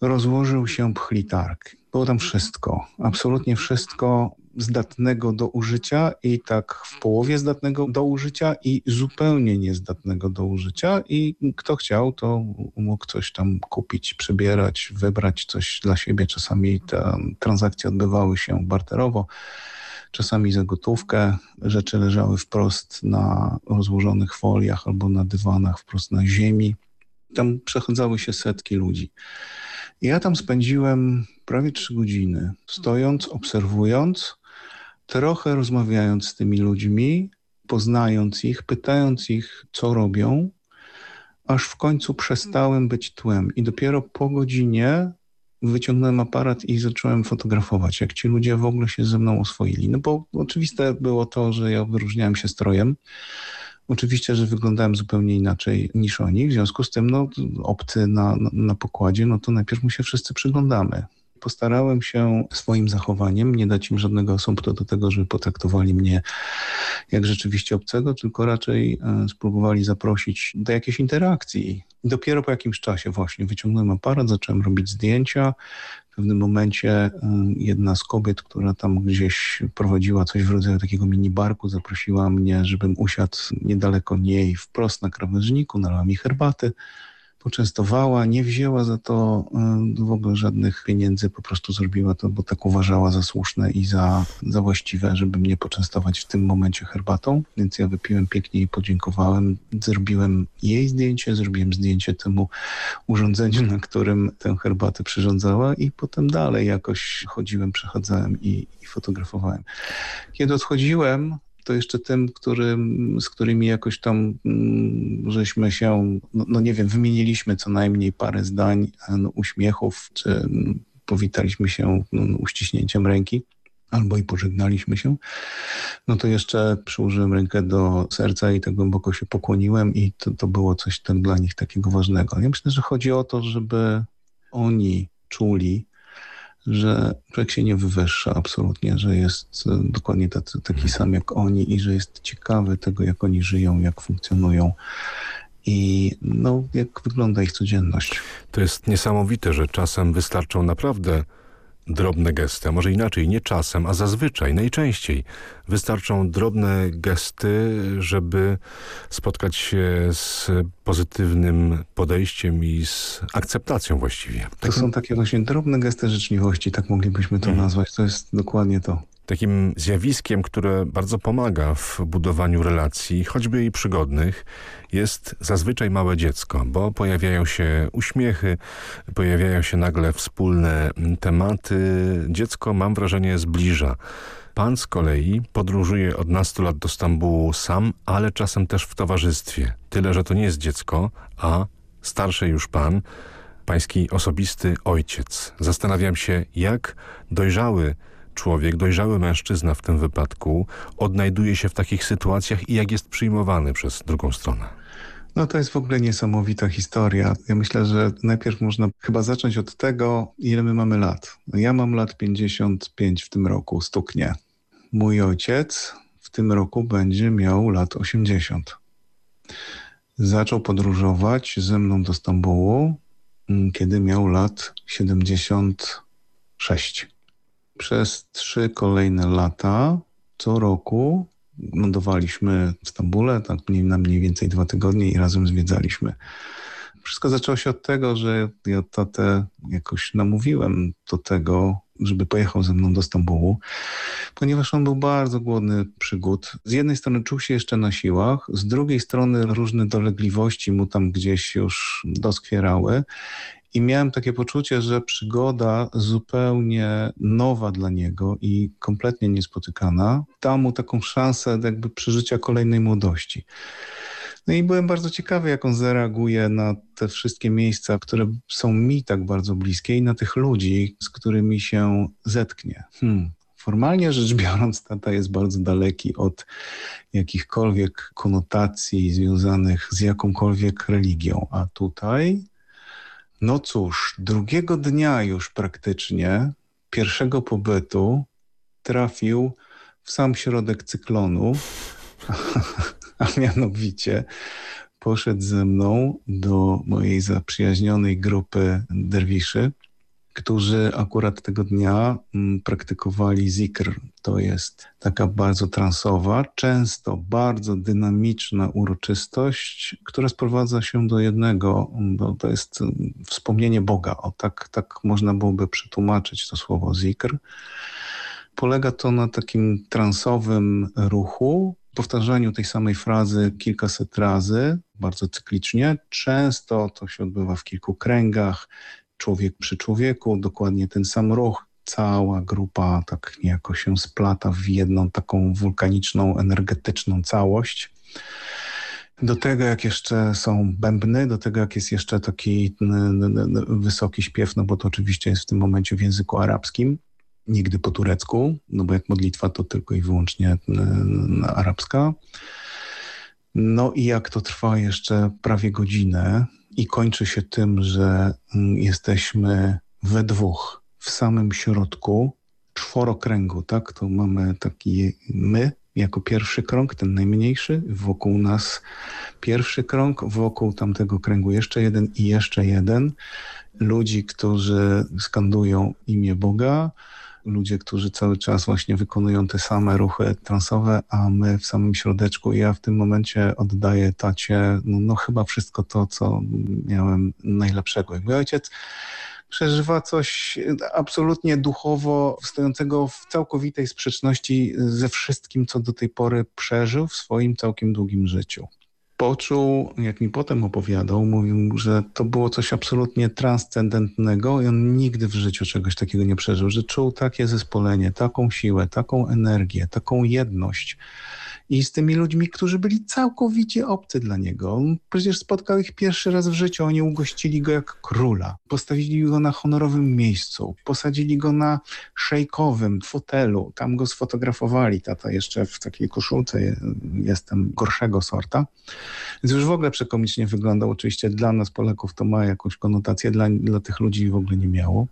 rozłożył się Pchli Targ. Było tam wszystko, absolutnie wszystko zdatnego do użycia i tak w połowie zdatnego do użycia i zupełnie niezdatnego do użycia i kto chciał, to mógł coś tam kupić, przebierać, wybrać coś dla siebie. Czasami te transakcje odbywały się barterowo, czasami za gotówkę. Rzeczy leżały wprost na rozłożonych foliach albo na dywanach, wprost na ziemi. Tam przechodzały się setki ludzi. Ja tam spędziłem prawie trzy godziny, stojąc, obserwując, trochę rozmawiając z tymi ludźmi, poznając ich, pytając ich, co robią, aż w końcu przestałem być tłem. I dopiero po godzinie wyciągnąłem aparat i zacząłem fotografować, jak ci ludzie w ogóle się ze mną oswoili. No bo oczywiste było to, że ja wyróżniałem się strojem. Oczywiście, że wyglądałem zupełnie inaczej niż oni, w związku z tym no, obcy na, na, na pokładzie, no to najpierw mu się wszyscy przyglądamy. Postarałem się swoim zachowaniem nie dać im żadnego asumptu do tego, żeby potraktowali mnie jak rzeczywiście obcego, tylko raczej e, spróbowali zaprosić do jakiejś interakcji. Dopiero po jakimś czasie właśnie wyciągnąłem aparat, zacząłem robić zdjęcia. W pewnym momencie e, jedna z kobiet, która tam gdzieś prowadziła coś w rodzaju takiego minibarku, zaprosiła mnie, żebym usiadł niedaleko niej, wprost na krawężniku, nalała mi herbaty. Poczęstowała, nie wzięła za to y, w ogóle żadnych pieniędzy, po prostu zrobiła to, bo tak uważała za słuszne i za, za właściwe, żeby mnie poczęstować w tym momencie herbatą. Więc ja wypiłem pięknie i podziękowałem. Zrobiłem jej zdjęcie, zrobiłem zdjęcie temu urządzeniu, na którym tę herbatę przyrządzała i potem dalej jakoś chodziłem, przechadzałem i, i fotografowałem. Kiedy odchodziłem, to jeszcze tym, którym, z którymi jakoś tam mm, żeśmy się, no, no, nie wiem, wymieniliśmy co najmniej parę zdań, no, uśmiechów, czy mm, powitaliśmy się no, uściśnięciem ręki albo i pożegnaliśmy się, no to jeszcze przyłożyłem rękę do serca i tak głęboko się pokłoniłem i to, to było coś tak dla nich takiego ważnego. Ja myślę, że chodzi o to, żeby oni czuli, że człowiek się nie wywyższa absolutnie, że jest e, dokładnie tacy, taki sam jak oni i że jest ciekawy tego, jak oni żyją, jak funkcjonują i no, jak wygląda ich codzienność. To jest niesamowite, że czasem wystarczą naprawdę drobne gesty, a może inaczej, nie czasem, a zazwyczaj, najczęściej wystarczą drobne gesty, żeby spotkać się z pozytywnym podejściem i z akceptacją właściwie. To są takie właśnie drobne gesty życzliwości, tak moglibyśmy to mhm. nazwać. To jest dokładnie to. Takim zjawiskiem, które bardzo pomaga w budowaniu relacji, choćby i przygodnych, jest zazwyczaj małe dziecko, bo pojawiają się uśmiechy, pojawiają się nagle wspólne tematy. Dziecko, mam wrażenie, zbliża. Pan z kolei podróżuje od nastu lat do Stambułu sam, ale czasem też w towarzystwie. Tyle, że to nie jest dziecko, a starszy już pan, pański osobisty ojciec. Zastanawiam się, jak dojrzały człowiek, dojrzały mężczyzna w tym wypadku odnajduje się w takich sytuacjach i jak jest przyjmowany przez drugą stronę. No to jest w ogóle niesamowita historia. Ja myślę, że najpierw można chyba zacząć od tego, ile my mamy lat. Ja mam lat 55 w tym roku, stuknie. Mój ojciec w tym roku będzie miał lat 80. Zaczął podróżować ze mną do Stambułu, mm, kiedy miał lat 76. Przez trzy kolejne lata, co roku lądowaliśmy w Stambule, tak na mniej więcej dwa tygodnie i razem zwiedzaliśmy. Wszystko zaczęło się od tego, że ja tatę jakoś namówiłem do tego, żeby pojechał ze mną do Stambułu, ponieważ on był bardzo głodny przygód. Z jednej strony czuł się jeszcze na siłach, z drugiej strony różne dolegliwości mu tam gdzieś już doskwierały i miałem takie poczucie, że przygoda zupełnie nowa dla niego i kompletnie niespotykana da mu taką szansę jakby przeżycia kolejnej młodości. No i byłem bardzo ciekawy, jak on zareaguje na te wszystkie miejsca, które są mi tak bardzo bliskie i na tych ludzi, z którymi się zetknie. Hmm. Formalnie rzecz biorąc, tata jest bardzo daleki od jakichkolwiek konotacji związanych z jakąkolwiek religią, a tutaj no cóż, drugiego dnia już praktycznie, pierwszego pobytu, trafił w sam środek cyklonu, a mianowicie poszedł ze mną do mojej zaprzyjaźnionej grupy derwiszy, którzy akurat tego dnia mm, praktykowali zikr. To jest taka bardzo transowa, często bardzo dynamiczna uroczystość, która sprowadza się do jednego, bo to jest mm, wspomnienie Boga. O tak, tak można byłoby przetłumaczyć to słowo zikr. Polega to na takim transowym ruchu, powtarzaniu tej samej frazy kilkaset razy, bardzo cyklicznie. Często to się odbywa w kilku kręgach, człowiek przy człowieku, dokładnie ten sam ruch. Cała grupa tak niejako się splata w jedną taką wulkaniczną, energetyczną całość. Do tego, jak jeszcze są bębny, do tego, jak jest jeszcze taki wysoki śpiew, no bo to oczywiście jest w tym momencie w języku arabskim, nigdy po turecku, no bo jak modlitwa to tylko i wyłącznie arabska. No i jak to trwa jeszcze prawie godzinę, i kończy się tym, że mm, jesteśmy we dwóch w samym środku czworokręgu, tak? To mamy taki my jako pierwszy krąg, ten najmniejszy, wokół nas pierwszy krąg, wokół tamtego kręgu jeszcze jeden i jeszcze jeden. Ludzi, którzy skandują imię Boga, ludzie, którzy cały czas właśnie wykonują te same ruchy transowe, a my w samym środeczku. I ja w tym momencie oddaję tacie no, no chyba wszystko to, co miałem najlepszego. Mój ojciec przeżywa coś absolutnie duchowo stojącego w całkowitej sprzeczności ze wszystkim, co do tej pory przeżył w swoim całkiem długim życiu poczuł, jak mi potem opowiadał, mówił, że to było coś absolutnie transcendentnego i on nigdy w życiu czegoś takiego nie przeżył, że czuł takie zespolenie, taką siłę, taką energię, taką jedność i z tymi ludźmi, którzy byli całkowicie obcy dla niego. Przecież spotkał ich pierwszy raz w życiu, oni ugościli go jak króla, postawili go na honorowym miejscu, posadzili go na szejkowym fotelu, tam go sfotografowali, tata jeszcze w takiej koszulce jestem gorszego sorta, więc już w ogóle przekomicznie wyglądał, oczywiście dla nas Polaków to ma jakąś konotację, dla, dla tych ludzi w ogóle nie miało.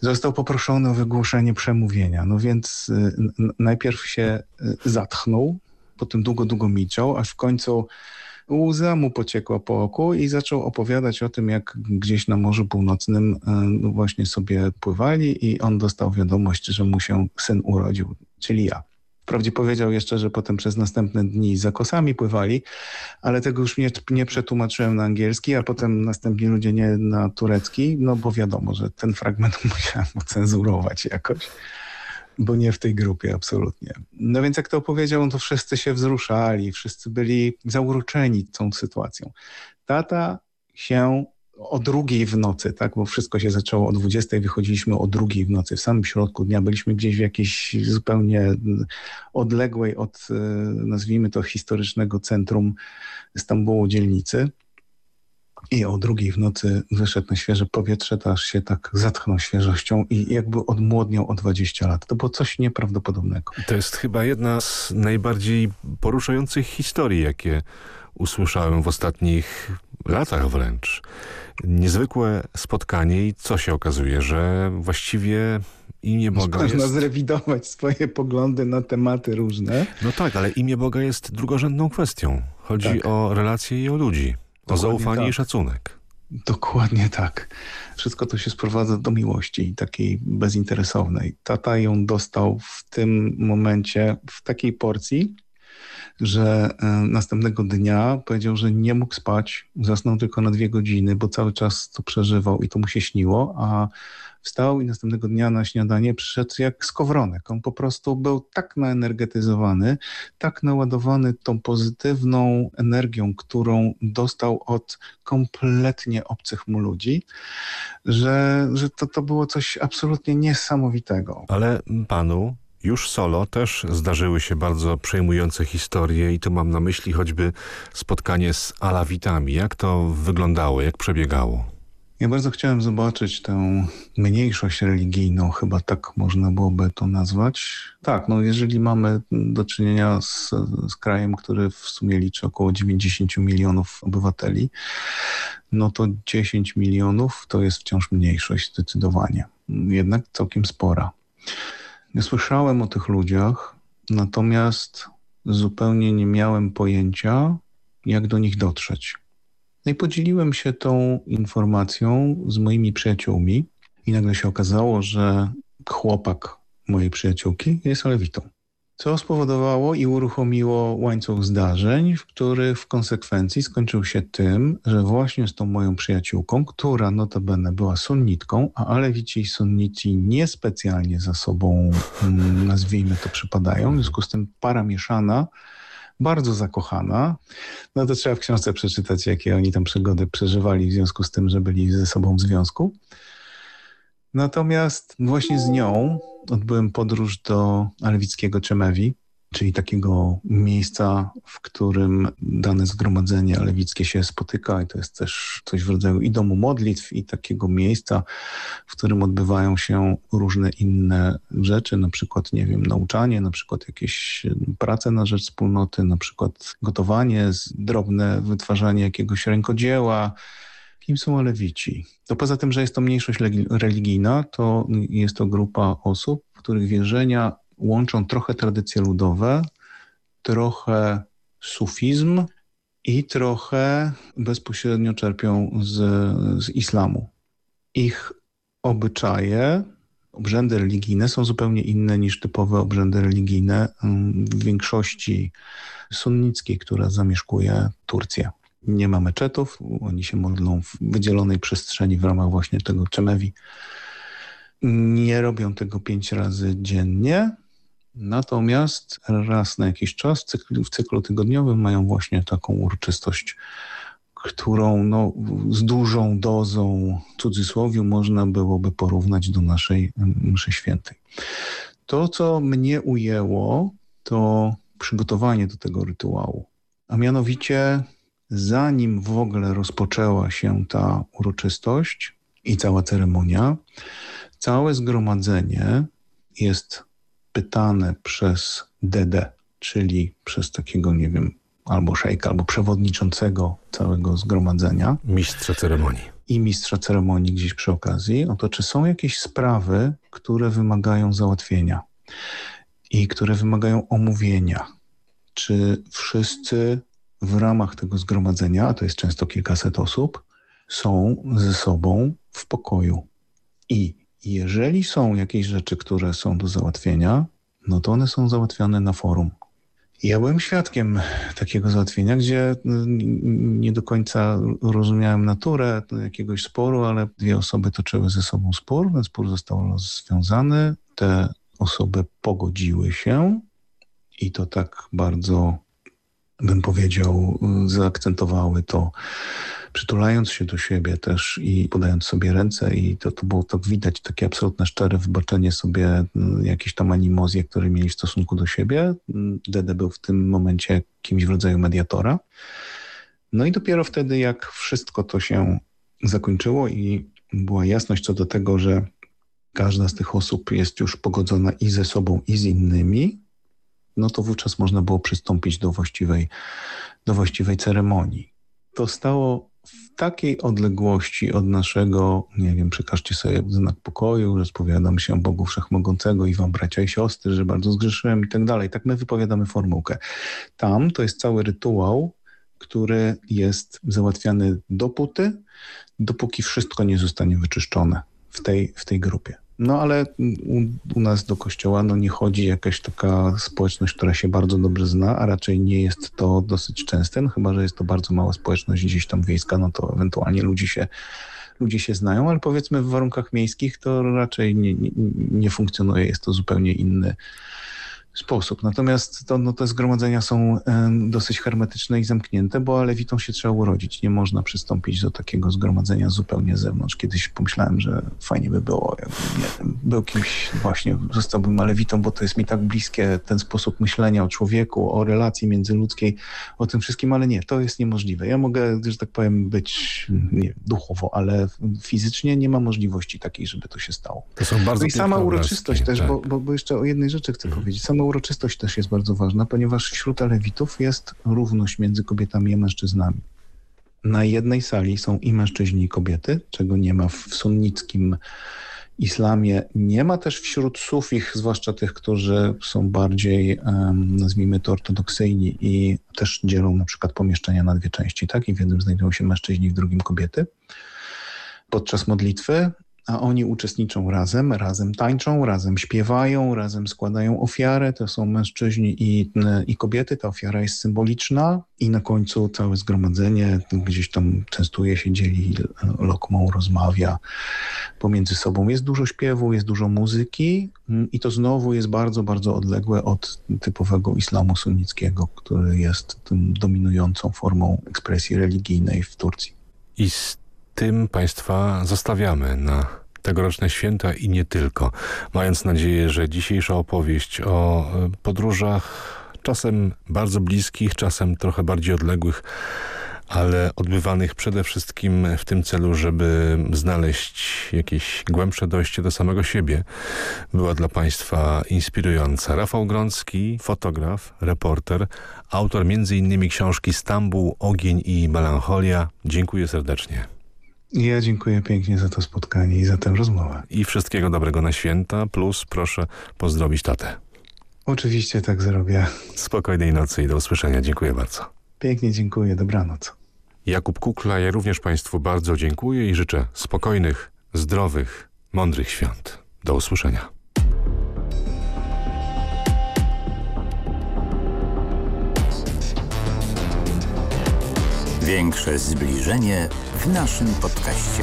Został poproszony o wygłoszenie przemówienia, no więc y, najpierw się y, zatchnął, potem długo, długo milczał, aż w końcu łza mu pociekła po oku i zaczął opowiadać o tym, jak gdzieś na Morzu Północnym no właśnie sobie pływali i on dostał wiadomość, że mu się syn urodził, czyli ja. Wprawdzie powiedział jeszcze, że potem przez następne dni za kosami pływali, ale tego już nie, nie przetłumaczyłem na angielski, a potem następni ludzie nie na turecki, no bo wiadomo, że ten fragment musiałem ocenzurować jakoś bo nie w tej grupie absolutnie. No więc jak to opowiedział, to wszyscy się wzruszali, wszyscy byli zauroczeni tą sytuacją. Tata się o drugiej w nocy, tak, bo wszystko się zaczęło o 20, wychodziliśmy o drugiej w nocy, w samym środku dnia, byliśmy gdzieś w jakiejś zupełnie odległej od, e, nazwijmy to, historycznego centrum Stambułu dzielnicy. I o drugiej w nocy wyszedł na świeże powietrze, to aż się tak zatchnął świeżością i jakby odmłodniał o 20 lat. To było coś nieprawdopodobnego. To jest chyba jedna z najbardziej poruszających historii, jakie usłyszałem w ostatnich latach wręcz. Niezwykłe spotkanie i co się okazuje, że właściwie imię Boga Można jest... zrewidować swoje poglądy na tematy różne. No tak, ale imię Boga jest drugorzędną kwestią. Chodzi tak. o relacje i o ludzi. O zaufanie tak. i szacunek. Dokładnie tak. Wszystko to się sprowadza do miłości takiej bezinteresownej. Tata ją dostał w tym momencie w takiej porcji, że e, następnego dnia powiedział, że nie mógł spać, zasnął tylko na dwie godziny, bo cały czas to przeżywał i to mu się śniło, a wstał i następnego dnia na śniadanie przyszedł jak skowronek. On po prostu był tak naenergetyzowany, tak naładowany tą pozytywną energią, którą dostał od kompletnie obcych mu ludzi, że, że to, to było coś absolutnie niesamowitego. Ale panu już solo też zdarzyły się bardzo przejmujące historie i tu mam na myśli choćby spotkanie z alawitami. Jak to wyglądało, jak przebiegało? Ja bardzo chciałem zobaczyć tę mniejszość religijną, chyba tak można byłoby to nazwać. Tak, no jeżeli mamy do czynienia z, z krajem, który w sumie liczy około 90 milionów obywateli, no to 10 milionów to jest wciąż mniejszość zdecydowanie. Jednak całkiem spora. Słyszałem o tych ludziach, natomiast zupełnie nie miałem pojęcia, jak do nich dotrzeć. No i podzieliłem się tą informacją z moimi przyjaciółmi i nagle się okazało, że chłopak mojej przyjaciółki jest lewitą co spowodowało i uruchomiło łańcuch zdarzeń, w których w konsekwencji skończył się tym, że właśnie z tą moją przyjaciółką, która notabene była sunnitką, a alewici i sunnici niespecjalnie za sobą, mm, nazwijmy to, przypadają, w związku z tym para mieszana, bardzo zakochana. No to trzeba w książce przeczytać, jakie oni tam przygody przeżywali w związku z tym, że byli ze sobą w związku. Natomiast właśnie z nią odbyłem podróż do alewickiego Czemewi, czyli takiego miejsca, w którym dane zgromadzenie alewickie się spotyka i to jest też coś w rodzaju i domu modlitw i takiego miejsca, w którym odbywają się różne inne rzeczy, na przykład, nie wiem, nauczanie, na przykład jakieś prace na rzecz wspólnoty, na przykład gotowanie, drobne wytwarzanie jakiegoś rękodzieła, Kim są Alewici? To poza tym, że jest to mniejszość religijna, to jest to grupa osób, których wierzenia łączą trochę tradycje ludowe, trochę sufizm i trochę bezpośrednio czerpią z, z islamu. Ich obyczaje obrzędy religijne są zupełnie inne niż typowe obrzędy religijne w większości sunnickiej, która zamieszkuje Turcję. Nie ma meczetów, oni się modlą w wydzielonej przestrzeni w ramach właśnie tego Czemewi. Nie robią tego pięć razy dziennie, natomiast raz na jakiś czas w cyklu, tygodniowym mają właśnie taką uroczystość którą no, z dużą dozą cudzysłowiu można byłoby porównać do naszej mszy świętej. To, co mnie ujęło, to przygotowanie do tego rytuału. A mianowicie, zanim w ogóle rozpoczęła się ta uroczystość i cała ceremonia, całe zgromadzenie jest pytane przez DD, czyli przez takiego, nie wiem, albo szejka, albo przewodniczącego całego zgromadzenia. Mistrza ceremonii. I mistrza ceremonii gdzieś przy okazji, o to czy są jakieś sprawy, które wymagają załatwienia i które wymagają omówienia. Czy wszyscy w ramach tego zgromadzenia, a to jest często kilkaset osób, są ze sobą w pokoju. I jeżeli są jakieś rzeczy, które są do załatwienia, no to one są załatwiane na forum. Ja byłem świadkiem takiego załatwienia, gdzie nie do końca rozumiałem naturę jakiegoś sporu, ale dwie osoby toczyły ze sobą spór, ten spór został rozwiązany, te osoby pogodziły się i to tak bardzo, bym powiedział, zaakcentowały to przytulając się do siebie też i podając sobie ręce i to, to było to widać takie absolutne szczere wybaczenie sobie mm, jakieś tam animozje, które mieli w stosunku do siebie. Dede był w tym momencie kimś w rodzaju mediatora. No i dopiero wtedy, jak wszystko to się zakończyło i była jasność co do tego, że każda z tych osób jest już pogodzona i ze sobą, i z innymi, no to wówczas można było przystąpić do właściwej, do właściwej ceremonii. To stało w takiej odległości od naszego, nie wiem, przekażcie sobie znak pokoju, że spowiadam się Bogu Wszechmogącego i wam bracia i siostry, że bardzo zgrzeszyłem i tak dalej. Tak my wypowiadamy formułkę. Tam to jest cały rytuał, który jest załatwiany dopóty, dopóki wszystko nie zostanie wyczyszczone w tej, w tej grupie. No ale u, u, nas do kościoła no, nie chodzi jakaś taka społeczność, która się bardzo dobrze zna, a raczej nie jest to dosyć częste, no, chyba że jest to bardzo mała społeczność gdzieś tam wiejska, no to ewentualnie ludzie się, ludzie się znają, ale powiedzmy w warunkach miejskich to raczej nie, nie, nie funkcjonuje, jest to zupełnie inny, sposób. Natomiast to, no, te zgromadzenia są dosyć hermetyczne i zamknięte, bo lewitą się trzeba urodzić. Nie można przystąpić do takiego zgromadzenia zupełnie z zewnątrz. Kiedyś pomyślałem, że fajnie by było, jakby nie wiem, był kimś właśnie, zostałbym alewitą, bo to jest mi tak bliskie ten sposób myślenia o człowieku, o relacji międzyludzkiej, o tym wszystkim, ale nie, to jest niemożliwe. Ja mogę, że tak powiem, być nie, duchowo, ale fizycznie nie ma możliwości takiej, żeby to się stało. To są bardzo no i sama uroczystość też, tak. bo, bo, bo, jeszcze o jednej rzeczy chcę mhm. powiedzieć. Sama uroczystość też jest bardzo ważna, ponieważ wśród alewitów jest równość między kobietami a mężczyznami. Na jednej sali są i mężczyźni, i kobiety, czego nie ma w sunnickim islamie. Nie ma też wśród sufich, zwłaszcza tych, którzy są bardziej, nazwijmy to, ortodoksyjni i też dzielą na przykład pomieszczenia na dwie części, tak? I w jednym znajdują się mężczyźni, w drugim kobiety. Podczas modlitwy a oni uczestniczą razem, razem tańczą, razem śpiewają, razem składają ofiarę. To są mężczyźni i, i kobiety. Ta ofiara jest symboliczna i na końcu całe zgromadzenie gdzieś tam częstuje się, dzieli lokmą, rozmawia pomiędzy sobą. Jest dużo śpiewu, jest dużo muzyki i to znowu jest bardzo, bardzo odległe od typowego islamu sunnickiego, który jest dominującą formą ekspresji religijnej w Turcji. Tym Państwa zostawiamy na tegoroczne święta i nie tylko, mając nadzieję, że dzisiejsza opowieść o e, podróżach czasem bardzo bliskich, czasem trochę bardziej odległych, ale odbywanych przede wszystkim w tym celu, żeby znaleźć jakieś głębsze dojście do samego siebie, była dla Państwa inspirująca. Rafał Grącki, fotograf, reporter, autor m.in. książki Stambuł, Ogień i Melancholia. Dziękuję serdecznie. Ja dziękuję pięknie za to spotkanie i za tę rozmowę. I wszystkiego dobrego na święta, plus proszę pozdrowić tatę. Oczywiście tak zrobię. Spokojnej nocy i do usłyszenia. Dziękuję bardzo. Pięknie dziękuję. Dobranoc. Jakub Kukla, ja również Państwu bardzo dziękuję i życzę spokojnych, zdrowych, mądrych świąt. Do usłyszenia. Większe zbliżenie w naszym podcaście.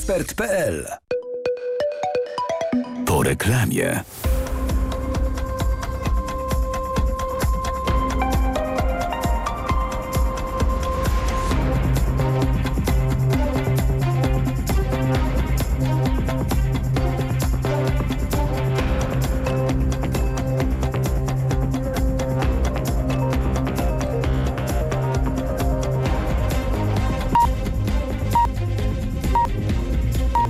mediaexpert.pl. Po reklamie.